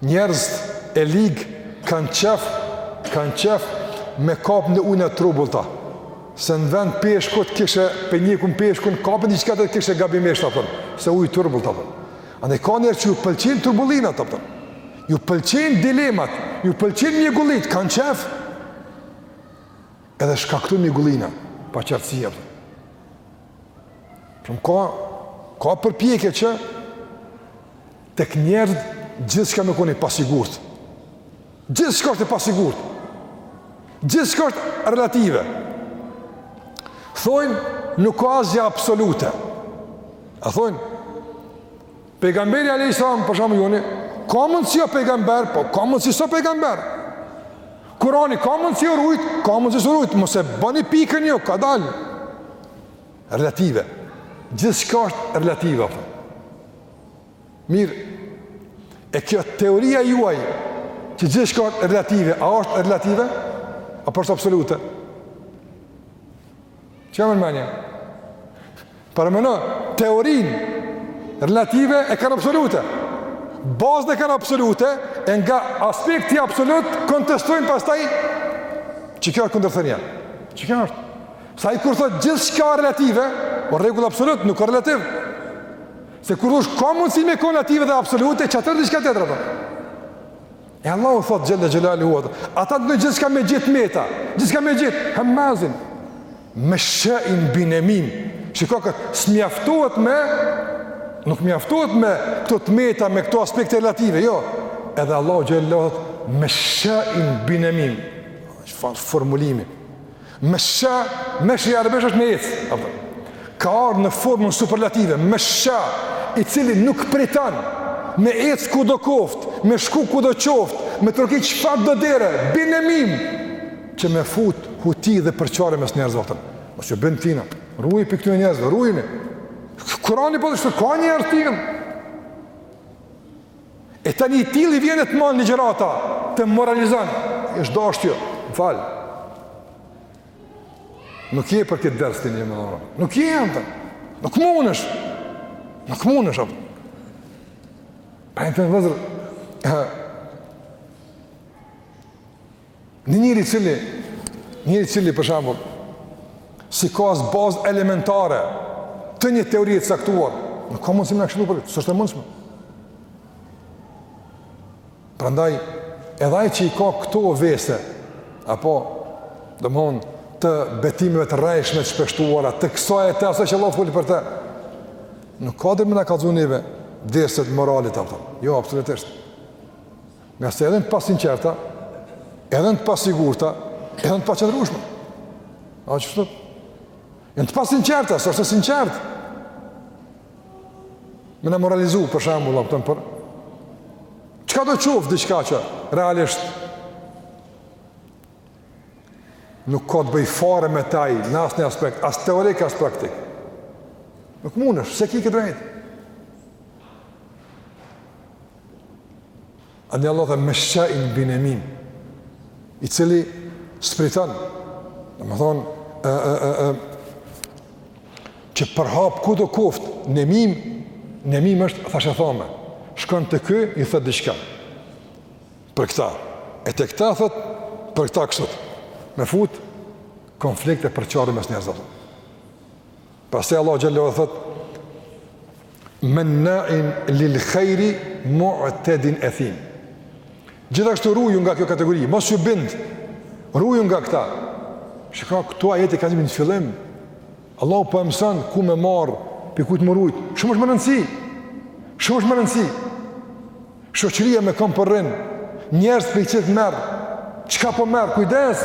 Njerëzit e lig kanë qef, kanë qef me kap në ujna trubullta. Se në vend peshkut kishe pe ndjekin peshkun, kapin diçka tjetër kishe gabimisht, a kupton, se ujë trubullta, a kupton. Andaj ka njerëz që ju pëlqen trubullinat, a kupton. Ju pëlqen dilemat, ju pëlqen mjegullat, kanë qef. Edhe shkaktu mjegullina, paqartësi, a kupton. Shumë ka, ka përpjekje që Tek njerëzit gjithçka me konë e pasigurt. Gjithçka është e pasigurt. Gjithçka është relative. Thojnë nuk ka asgjë absolute. A thojnë Pejgamberi alejhi selam për shembull joni, ka mundësi o pejgamber, po ka mundësi s'o pejgamber. Kurani ka mundësi u rujt, ka mundësi s'u rujt, mos e bëni pikën jo, ka dal. Relative. Gjithçka është relative. Po. Mirë, e kjo teoria juaj që gjithçka është relative, a është relative? Apo është absolute? Çka ju merr menja? Parameno, teorinë relative e kanë absolute. Bazën e kanë absolute, e nga aspekti absolut, kontestojnë pastaj, qekjo është kundërthënia. Qekjo është. Se ai kur thotë gjithçka relative, o rregull absolut, nuk o relativ. Se kurrqysh s'ka mundësi me kon relative dhe absolute, që atëherë diçka tjetër. E Allahu thotë xhele xhelaluhu, ata domethënë gjithçka me gjithë t'meta, gjithçka me gjithë, hemazin, meshain binemim, shiko këtë, s'mjaftohet me, nuk mjaftohet me këto të meta, me këto aspekte relative, jo, edhe Allahu xhelaluhu thotë, meshain binemim, çfarë formulimi, Mesha, mesha arabisht është me ecë, apo? Ka ardhë në formën superlative, mesha, i cili nuk priton me ecë kudo qoftë, me shku kudo qoftë, me troki çfarëdo dere, binemim, që me fut huti dhe përçarje mes njerëzve, a kupton. Mos u bën tina, ruju prej këtyre njerëzve, rujuni. Kurani po thotë kështu, ka njerëz t'tillë. E tani i tilli vjen e të man ligjërata, të moralizon, e është dasht jo, më fal. Nuk je për këtë ders ti një më dhara. Nuk je e më tërë. Nuk munesh. Nuk munesh, apë. Pa e në të në vëzër, Një njeri i cili, njeri i cili për shembull, s'i ka as bazë elementare të një teorie të caktuar, nuk ka mundësi me na këshillu për këtë, s'është e mundshme. Prandaj, edhe ai që i ka këto vese, apo, domethënë, të betimeve të rrejshme të shpeshtuara, të kësaj e të asaj që Allahu foli për të, nuk ka drejt me na kallzu neve derset e moralit, a kupton. jo, absolutisht. Ngase edhe janë të pasinqerta, edhe janë të pasigurta, edhe janë të paqëndrueshme. A qashtu? Janë të pasinqerta, s'është e sinqertë. Me na moralizu, për shembull, a kupton për... Çkado qoftë diçka që, realisht, nuk ka të bëjë fare me ta në asnjë aspekt, as teorik, as praktik. Nuk mundesh, s'e ki këtë drejtë. Andaj Allahu thotë meshain binemim, i cili s'priton, domethënë, e, e, e, e, që përhap kudo qoftë, nemim, nemim është thashetheme, shkon te ky, i thotë diçka, për këta, e te këta thotë, për këta kështu, me fut, konflikt e përçarje mes njerëzve, a kupton. Pastaj Allahu xhelle ve ala thot: "Mennain lil khairi mu'tadin athim." Gjithashtu ruju nga kjo kategori, mos ju bind. Ruju nga këta. Shiko, këto ajete kanë një fillim. Allahu po mëson ku me marr, prej kujt me u rujt. Shumë është me rëndësi. Shumë është me rëndësi. Shoqëria me kon po rrin. Njerëz prej kujt merr. Çka po merr? Kujdes.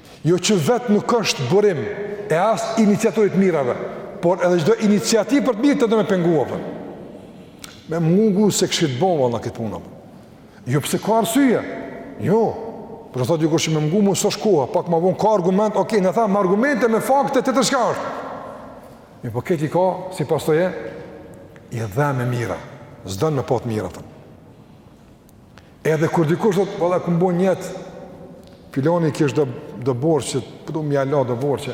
Jo që vetë nuk është burim e as iniciator i t'mirave, por edhe çdo iniciativë për të mirë do me e pengu, apton. Me pengu se kështu bon, valla, këtë punë. Jo pse ka arsye, jo, por thotë ju kërshë me mungu s'osht koha, pak ma vonë ka argument, oke, okay, në tha me argumente me fakte të, çka është. Mirëpo këtë e ka, si pasojë, i dhem e mira, s'don me pa t'mira, thëmë. Edhe kur dikush thot, "Valla kum bo nijet, filoni kish do do borxh, po du me ia la do borxhe."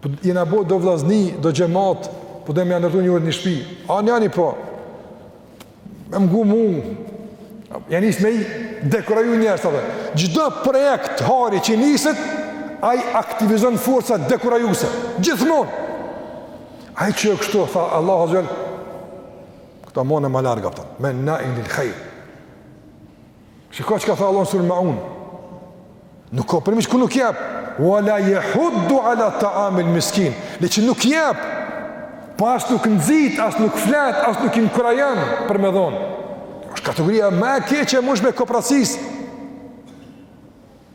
Po jena bo do vllazni, do xhemat, po dom me ia ndërtu një një shtëpi. Ani, ani po. Me pengu, me ja nis me i dekuraju njerëzit. Çdo projekt hajri që niset, ai aktivizon forca dekurajuse. Gjithmon! Ai që e kështu, tha Allahu azze ve xhel, Këta mone ma larg, apton. Mennain lil khair. Shiko çka ka tha Allah në suren Maun. Nuk ka përmend kush nuk jep. Wa la jehuddu ala ta'amil miskin. Le që nuk jep. Po as nuk nxit, as nuk flet, as nuk inkurajon për me dhonë. është kategoria ma e keqe e mundshme e koprracisë.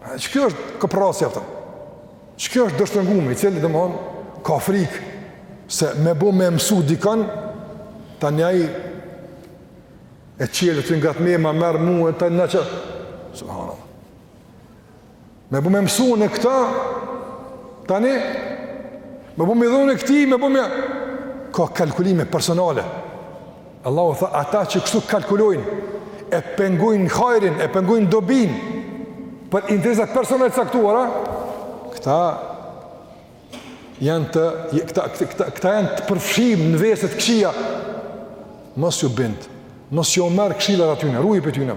Qekjo është koprracia, apton? Qekjo është dorështrëngumi, i cili domethonë, ka frikë, se me bo me e mësu dikon, tani ai e çel te ngat me, ma merr mue tani që, subhanallah. Me bo me e mësu këta, tani, me bo me dhonë këtij, me bo me, ka kalkulime personale, Allahu tha, ata që kështu kalkulojnë, e pengojnë hajrin, e pengojnë dobin, për interesat personale të caktuara, këta janë të, këta, këta, këta janë të përfshirë në veset e këqija, mos ju bind, mos jua merr këshilat atyne, ruju prej tyne.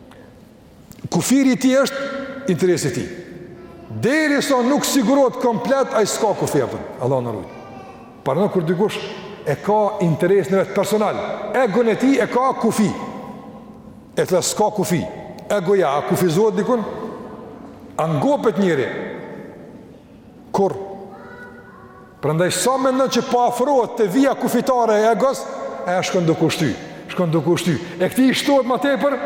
Kufiri i tij është interesi i tij. Derisa nuk sigurohet komplet, ai s'ka kufi, apton. Allahu na rujtë. Paramendo kur dikush e ka interesin e vet personal, egon e tij e ka kufi. E cila s'ka kufi. Egoja, a kufizohet dikun? A ngopet njeri? Kur. Prandaj sa mendon që po afrohet te vija kufitare e egos, e shkon duke u shty, shkon duke u shty. E këtij i shtohet ma tepër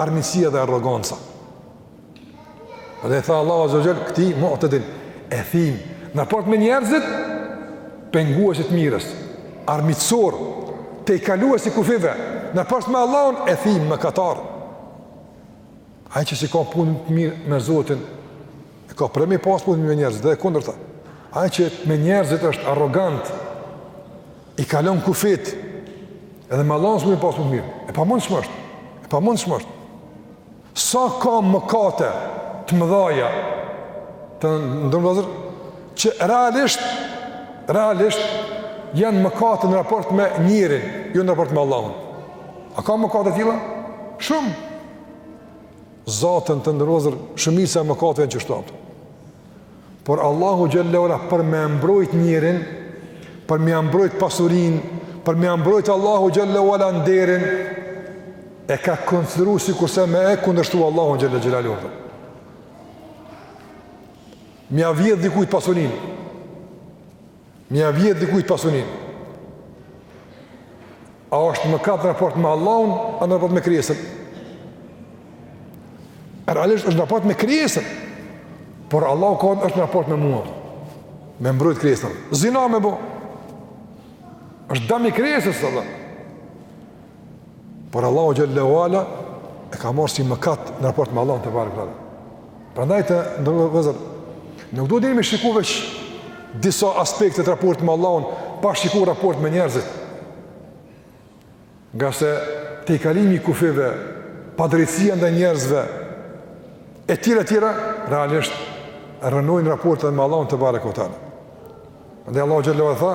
armiqësia dhe arroganca. Prandaj tha Allahu azze ve xhel këtij mu'tedin ethim, në raport me njerëzit pengues i të mirës, armiqësor tejkalues i kufijve, në raport me Allahun ethim, mëkatar. Ai që s'i ka punët mirë me Zotin, e ka problem me i pas punët me njerëzit, dhe e kundërta. Ai që me njerëzit është arrogant, i kalon kufijt, edhe me Allahun s'mun me i pas punët mirë. E pamundshme është, e pamundshme është. Sa ka mëkate të mëdhaja, të nderuar vëllezër, që realisht, realisht, janë mëkate në raport me njerin, jo në raport me Allahun. A ka mëkate të tilla? Shumë. Zaten, të nderuar vëllezër, shumica e mëkateve janë qështu. Por Allahu xhel-le ve ala për me e mbrojt njerin, për me e mbrojt pasurinë, për me e mbrojt Allahu xhel-le ve ala nderin, e ka konsideru sikurse me e kundërshtu Allahun xhel-le xhelaluhu. Me ja vjedh dikujt pasurinë, Me ja vjedh dikujt pasuninë. A është mëkat në raport me Allahun, a në raport me kriesën? Realisht është në raport me krijesën, por Allahu ka thonë është në raport me mua, me mbrojt krijesën. Zina me bo, është dam i krijesës, Allah. Por Allahu xhel-le ve ala e ka marrë si mëkat në raport me Allahun tebareke ve teala. Prandaj, të nderuar vëllezër, nuk duhet njeri me i shiku veç disa aspekte të raportit me Allahun, pa shiku raport me njerëzit. Ngase tejkalimi i kufijve, padrejtësia ndaj njerëzve e tjera tjera realisht rrënojnë raportet me Allahun tebareke ve teala. Prandaj Allahu xhel-le ve ala tha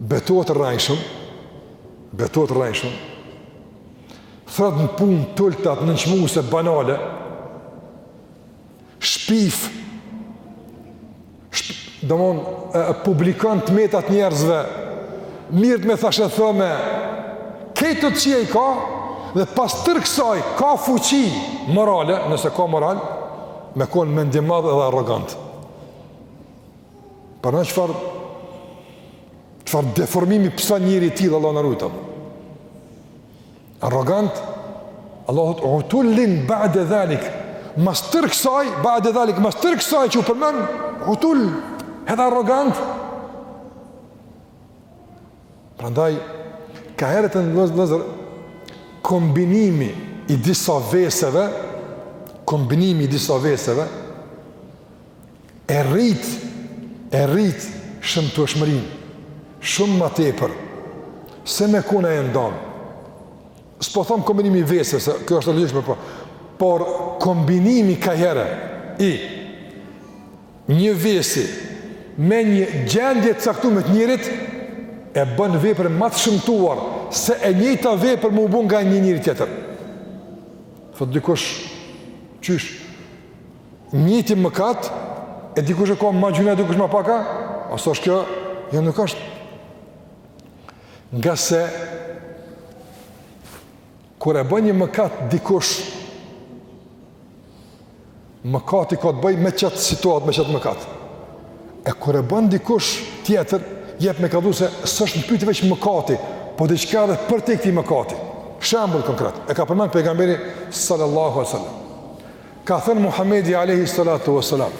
betohet rrejshëm, betohet rrejshëm, thërret në punë të ulta, nënçmuese, banale, shpif, shpif, domethonë, e, e publikon të metat e njerëzve, merret me thashetheme, krejt këto të këqija i ka, dhe pas tërë kësaj, ka fuqi morale, nëse ka moral, me konë mendjemadh edhe arrogant. Pra në çfarë, çfarë deformimi pëson njeri i tillë, Allahu na ruajtë. Arrogant, Allahu tha, utul-lin ba'de dhalik, mas tërë kësaj, ba'de dhalik, mas tërë kësaj që u përmend, utul, edhe arrogant. Prandaj, ka herë te ne vëllezër, kombinimi i disa veseve, kombinimi i disa veseve, E rrit, e rrit shëmtueshmërinë shumë më tepër se me kon e ndan. S'po thom kombinimi i veseve, se kjo është e logjikshme po. Por kombinimi ka herë i një vesi me një gjendje të caktuar të njeriut e bën veprën më të shëmtuar se e njëjta vepër me u bo nga një njeri tjetër. Thot dikush, qysh, njëjti mëkat, e dikush e ka ma gjynah, e dikush ma pak, a s'është kjo, jo nuk është. Ngase, kur e bën një mëkat dikush, mëkati ka të bëj me qat situatë, me qat mëkat. E kur e bën dikush tjetër, jep me kallzu se s'është në pytje veç mëkati, po diçka edhe përtej këtij mëkati. Shembul konkret, e ka përmend pejgamberi sallallahu alejhi ue sallam. Ka thënë Muhamedi alayhi salatu wasalam.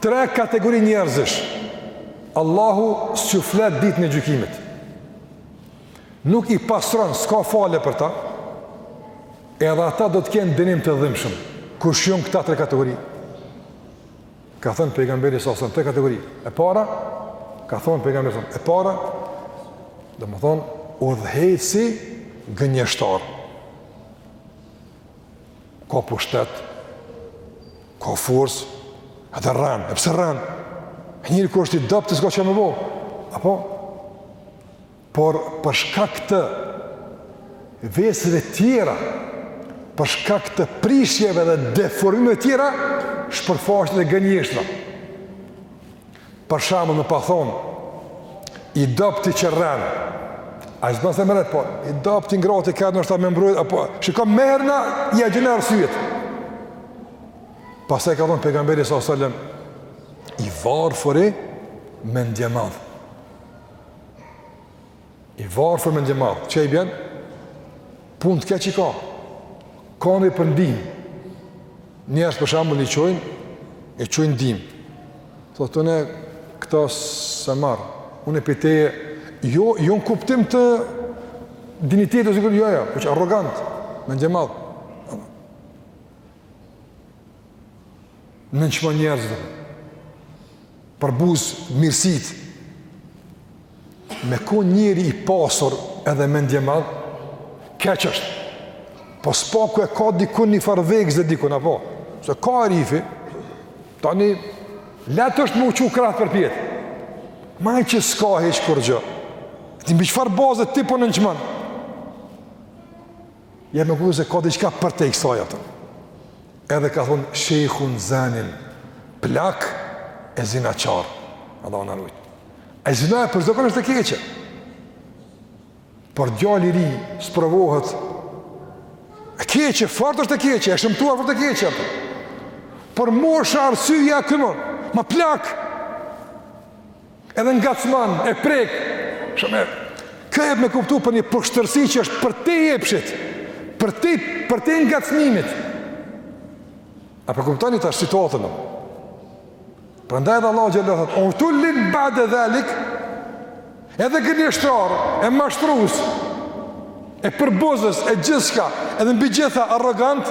Tre kategori njerëzish Allahu s'ju flet ditën e gjykimit. Nuk i pastron, s'ka falje për ta. Edhe ata do të kenë dënim të dhimbshëm. Kush janë këta tre kategori? Ka thënë pejgamberi s.a.s. tre kategori. E para, ka thënë pejgamberi s.a.s., e para, domethënë udhëheqësi gënjeshtar. Ka pushtet, ka forcë, edhe rren, e pse rren? Njeri kur është i dobët s'ka çka me bo. Apo Por për shkak të veseve tjera, për shkak të prishjeve dhe deformimeve tjera, shpërfaqet edhe gënjeshtra. Për shembull, me pas thonë, i dobti që rren. A bon se merret, po, i dobti i ngrati rren ndoshta me u mbrojt, apo, çka me marrë, ia gjen arsyet. Pastaj ka thonë pegamberi s.a.s. I varfëri mendjemadh. i varfër mendjemadh, çka i bjen, punët keq i ka, ka nevojë për ndihmë, njerëz për shembull i çojnë, i çojnë ndihmë, thot unë këta s'e marr, unë e piteje, jo, jo në kuptim të dinjitetit, jo, jo, jo, po që arrogant, mendjemadh, nënçmo njerëzve, përbuz mirësitë, me kon njeri i pasur edhe mendjemadh, keq është, po s'paku e ka dikun një far vegëze dikun, apo, se ka arrit, tani, lehtë është me i çu krahët përpjetë, po ky që s'ka heqë kurgjo, ti mbi çfarë baze ti po nënçmon, Jep me kuptu se ka diçka përtej kësaj, apo. Edhe ka thonë, shejhun zanin, plak e zinaqar. Allahu na rujt. E zinaja për çdokon është e keqe. Por djali i ri sprovohet, e keqe, fort është e keqe, e shëmtuar, fort e keqe. Apo. Por mosha arsyja, ky mo, ma plak. Edhe ngacmon, e prek. Shumë. Kjo jep me kuptu për një poshtërsi që është përtej epshit, përtej, përtej ngacmimit. A po kuptoni tash situatën, no? Prandaj edhe Allahu xhel thotë, utul-lin bade dhalik, edhe gënjeshtar, e mashtrus, e përbuzës, e gjithçka, edhe mbi gjitha arrogant,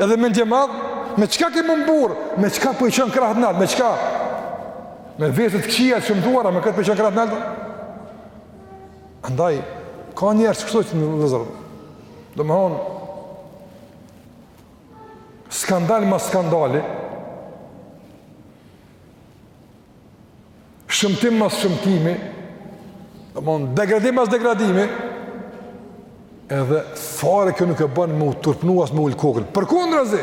edhe mendjemadh, me çka ke m'u mburrë, me çka po i çon krahët nalt, me çka? Me vese të këqija e të shëmtuara, me këtë po i çon krahët nalt. Andaj, ka njerëz kështu që në vëzërë. Domethonë, skandal mas skandali, shëmtim mas shëmtimi, domethonë, degradim mas degradimi, edhe fare kjo nuk e ban m'u turpnu as me ul kokën. Përkundrazi,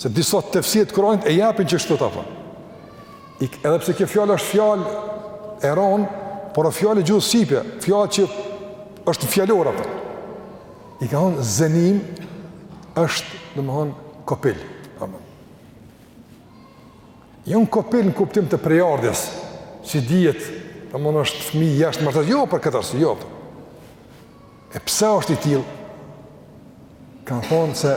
Se disa tefsire të Kur'anit e japin qështu, apo. Edhe pse kjo fjalë është fjalë e rondë, por o fjalë e gjuhës shqipe, fjalë që është n'fjalor, apo. E kanë thonë zenim është, domethonë, kopil. Jo kopil në kuptim të prejardhjes, s'dihet, domethonë është fmi jashtë martese, jo për këtë arsye, jo për. E pse është i tillë? Kanë thonë se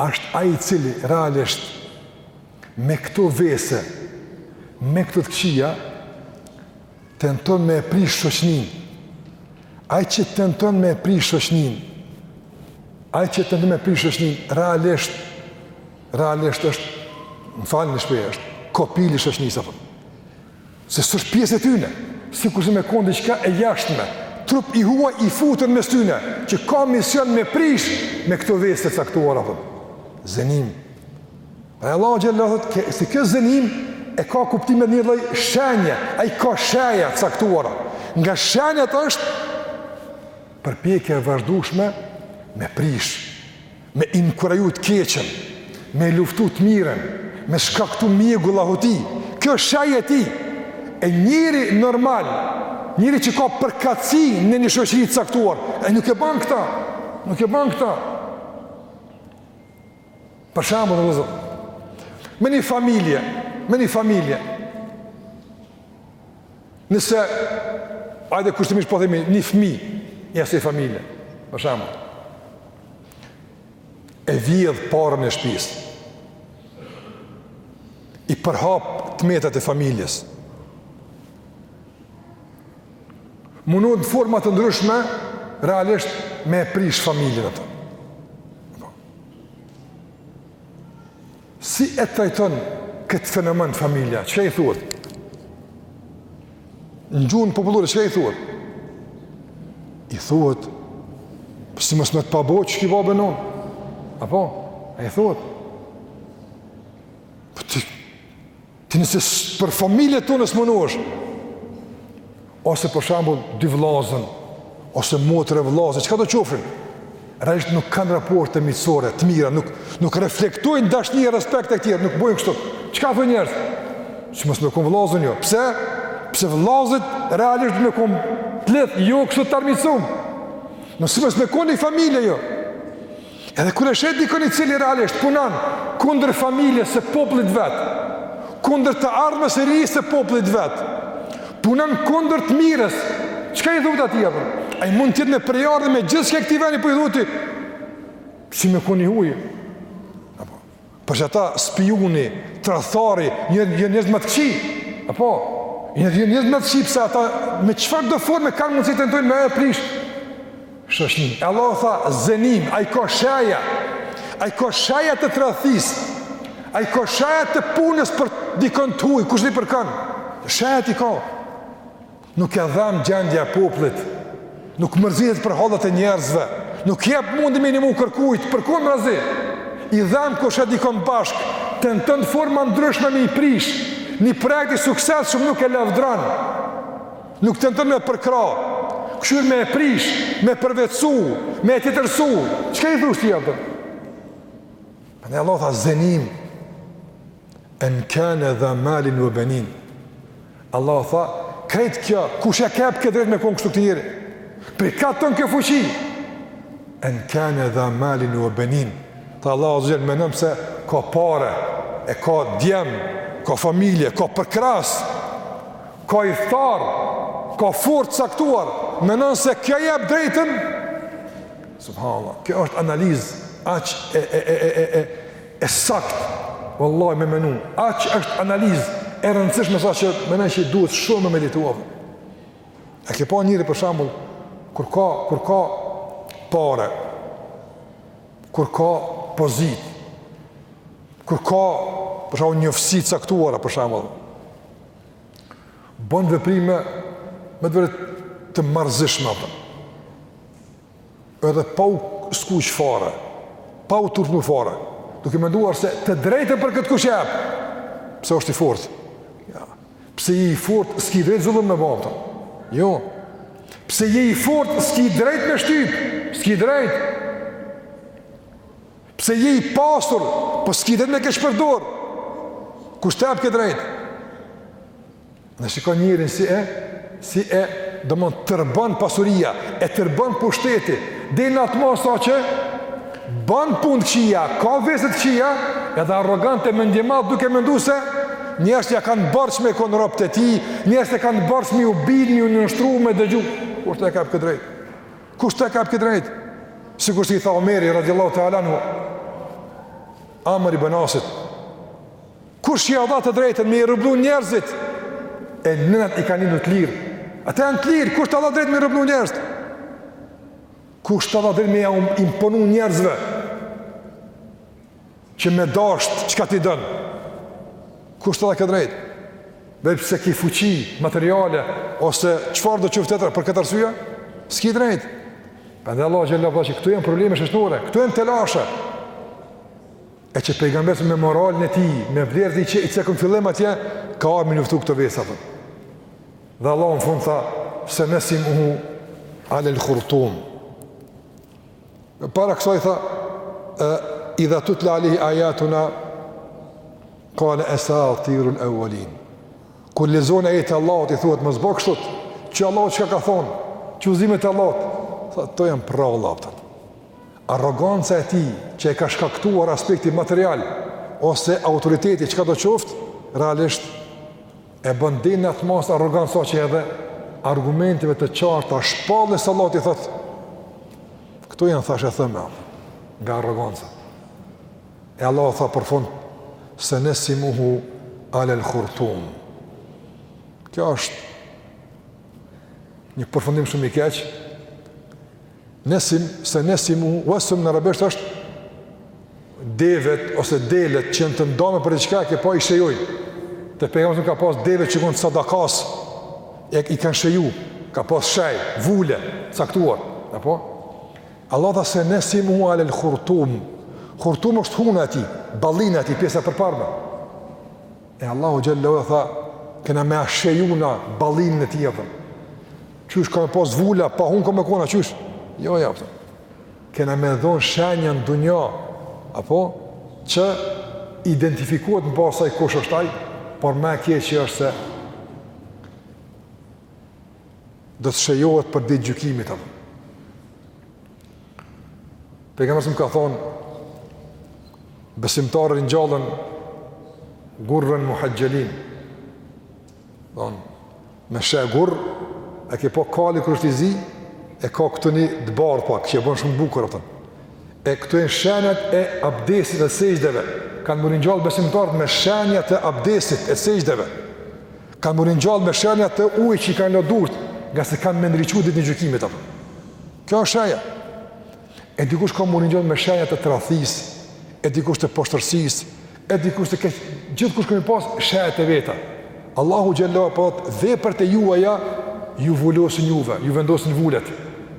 është ai i cili realisht me këto vese, me këto të këqija, tenton me e prish shoqnin. Ai që tenton me e prish shoqnin, ai që tenton me e prish shoqnin, realisht, realisht është, më falni n'shprehje, është kopil i shoqnisë, apo. Se s'është pjesë e tyne, sikur se me kon diçka e jashtme, trup i huaj i futun mes tyne, që ka mision me prish me këto vese të caktuara, apo, zenim. Pra Allahu xhel thotë, se kjo zenim e ka kuptimin një lloj shenje, ai ka shenje të caktuara. Nga shenjat është përpjekja e vazhdushme me prish. me inkuraju të keqen, me luftu të mirën, me shkaktu mjegull e huti, kjo është shej e tij, e njeri normal, njeri që ka përkatësi në një shoqëri të caktuar, e nuk e ban këta, nuk e ban këta. Për shembull dhe vëllezër, me një familje, me një familje, Nëse, hajde kushtimisht po themi, një fëmi i asaj familje, për shembull, e vjedh paren e shpis, i përhap të metat e familjes, mundohet në forma të ndryshme realisht me e prish familjen ato. Si e trajton këtë fenomen familja? Çka i thuhet? Në gjuhën popullore, çka i thuhet? I thuhet, po si mos me të pa bo qiky babë e nonë? Apo? A i thuhet? Po ti, Ti nëse për familje tonë s'munohesh, ose për shembull dy vllazën, ose motër e vllazën, çka do qofshin. Realisht nuk kanë raporte miqësore, të mira, nuk, nuk reflektojnë dashni e respekt e tjera, nuk bojnë kështu. Çka thojnë njerëz? Si mos me kon vllazën jo. Pse? Pse vllaznit realisht me kon të lidht, jo kështu të armiqsum. Si mos me kon një familje jo. Edhe kur e sheh dikon i cili realisht punon kundër familjes së popullit vet, kundër të ardhmes së rinisë së popullit vet, punon kundër të mirës, çka i thu ti atij apo? Ai mund të jetë me prejardhje me gjithçka i këtij veni po i thu ti si me kon i huj. Apo Për që ta spiuni, trathari, një një njëzë më të qi, e po, një një njëzë më të qi, pëse ata me çfarëdo forme kanë mundësi tentojnë me e prish shoqninë, e Allahu tha, zenim, a i ka sheja, a i ka sheja të tradhtisë, a i ka sheja të punës për dikon të huj, kushedi për kan, shejat i ka, Nuk e dhemb gjendja e popullit. Nuk mërzitet për hallet e njerëzve. Nuk jep mund me i nimu kërkujt, përkundrazi i dhemb kur sheh dikon bashk, tenton në forma të ndryshme me i prish. Një projekt i suksesshëm nuk e lavdron. Nuk tenton me përkrah. Kqyr me e prish, me përvetsu, me e tjetërsu. Çka i thush ti tjetër? Për ne Allahu tha zenim. En kane dha malin vë benin. Allahu tha, krejt kjo, kush e jep këtë drejt me konë kështu këtij njeri? Prej kah tanë kjo fuqi? En kane dha malin vë benin. Tha Allah azze ve xhel, menon se ka pare, e ka djem, ka familje, ka përkrahës, ka ithtarë, ka forcë të caktuar, menon se kjo i jep drejtën? Subhanallah, kjo është analizë, aq e, e, e, e, e, e, E saktë, vallahi me menu, aq është analizë e rëndësishme sa që mendoj që duhet shumë me meditu. A e ke pa njeri për shembull kur ka kur ka pare, kur ka pozitë, kur ka për shembull njofsi të caktuara për shembull. Bën veprime me të vërtetë të marrëzishme apo. Edhe pa u skuq fare, pa u turpnu fare, duke menduar se të drejtën për këtë kush e jep? Pse është i fortë? Ja. Pse je i fortë, s'ki drejt zullum me bo. Jo. Pse je i fortë, s'ki drejt me shtyp, s'ki drejt. Pse je i pasur, po s'ki drejt me keqpërdor. Kush ta jep këtë drejt? Në shikon njerin si e, si e, domethënë tërbon pasuria, e tërbon pushteti, deri në atë masë sa që, bën punë të këqija, ka veset të këqija, edhe arrogant e mendjemadh duke mendu se, njerëzit ja kanë borxh me konë robtë e tij, njerëzit ja kanë borxh me ju bind, me ju nënshtru, me dëgju, kush ta ka ep këtë drejtë? Kush ta ka ep këtë drejtë? Sikur si i tha Omeri, radiallahu ta'ala anhu, Amr ibn Asit, Kush ia dha të drejtën me i robëru njerëzit? E nënat i kanë lindur të lirë. Ata janë të lirë, kush ta dha drejtë me i robëru njerëzit? Kush ta dha drejtë me jau imponu njerëzve? Që me dasht, çka ti don? Kush ta dha këtë drejtë? Veç pse ki fuqi materiale, ose çfarëdo qoftë tjetër, për këtë arsye? S'ki drejtë. Prandaj Allah xhel-le ve ala tha që këtu janë probleme shoqnore, këtu janë telashe. E që pejgamberi sa me moralin e tij, me vlerat që i cekëm n'fillim atje, ka ardhur me i luftu këto vese apo. Dhe Allahu n'fund tha senesimuhu alal khurtum. Para kësaj tha e idha tutla alihi ayatuna qala asatirul awwalin. Kur lexon ajetet e Allahut i thuhet mos bëj kështu. Qe Allahu çka ka thonë? Qe udhëzimet e Allahut. Thotë janë përralla ato. Arroganca e tij që e ka shkaktuar aspekti material ose autoriteti çka do të qoftë, realisht e bën deri në atë masë arrogant sa që edhe argumenteve të qarta shpalljes Allahut i thotë këto janë thashetheme nga arroganca. E Allah tha për fund senesimuhu alel khurtum. Kjo është një përfundim shumë i keq, Nesim, senesimu, vesm në arabisht është devet ose delet që janë të ndame për diçka që po i shejoj. Te pejgamberi ka pas devet që kanë sadakasë, e i kanë sheju, ka pas shej, vule, caktuar, apo? Allah tha senesimu alel khurtum, khurtum është huna e tij, ballina e tij, pjesa përparme. E Allahu xhelle tha, kena me ia sheju në ballinën e tij apo. Qysh ka me pas vula pa hun ka me konë a qysh? Jo ja apo. Kena me dhon shenja në dunja apo që identifikohet mbas saj kush është ai, por ma e keqe është se do të shëjohet për ditë gjykimit apo. Pejgamberi alejhi selam ka thonë besimtarët ringjallen gurran muhaxhxhelin. Do me thënë gurr e ke po kali kur është i zi e ka këtu një të bardhë pak që e bën shumë bukur apo. E këto janë shenjat e abdesit dhe sexhdeve. Kanë me u ringjall besimtarët me shenjat e abdesit e sexhdeve. Kanë me u ringjall me shenja të ujit që i kanë la durt, ngase kanë me ndriçu ditën e gjykimit. Apo. Kjo është shenja. E dikush ka me u ringjall me shenja të tradhtisë, e dikush të poshtërsisë, e dikush të keqe, gjithkush ka me i pas shenjat e veta. Allahu xhelle thotë veprat e juaja, ju vullosin juve, ju vendosin vulat,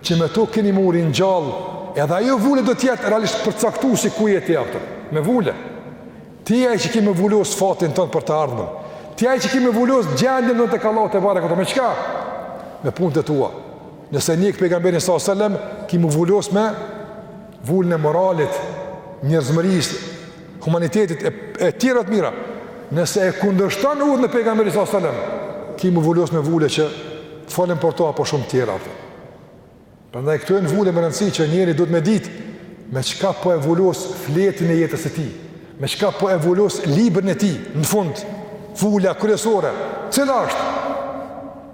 që me to keni me u ringjall, edhe ajo vulë do të jetë realisht përcaktuesi i kësaj jete, apo, me vulë. Ti je ai që ke me vulosë fatin tënd për të ardhmen. Ti je ai që ke me vulosë gjendjen tënde tek Allahu tebareke ve teala. Me çka? Me punët e tua. Nëse ndjek pejgamberin alejhi selam, ke me u vulos me vulën e moralit, njerëzmërisë, humanitetit e tjerave të mira. Nëse e kundërshton udhën e pejgamberit alejhi selam, ke me u vulos me vula që folëm për to apo shumë tjera. Apo. Prandaj këto janë vula me rëndësi që njeri duhet me ditë me çka po e vulos fletën e jetës së tij, me çka po e vulos librin e tij. Në fund, vula kryesore, cila është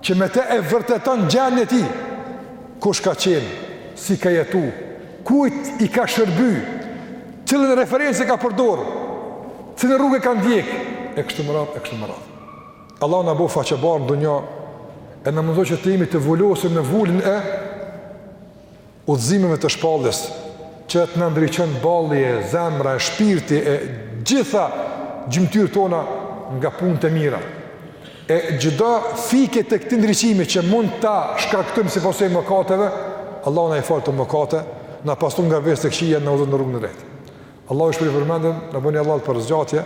që me të e vërteton gjendjen e tij. Kush ka qenë, si ka jetu, kujt i ka shërby, cilën referencë ka përdor, cilën rrugë ka ndjek, e kështu me radhë, e kështu me radhë. Allahu na bëftë faqebardhë në dunja e na mundësoftë që të jemi të vulosur në vulën e udhëzimeve të shpalljes që të na ndriçojë balli e zemra e shpirti e gjitha gjymtyrët tona nga punët e mira e çdo fikje të këtij ndriçimi që mund ta shkaktojmë si pasojë e mëkateve Allahu na i faltë mëkatet na pastroftë nga veset e këqija na udhëzoftë në rrugën e drejtë Allahu ju shpërbleftë për vëmendjen na bëni hallall për zgjatje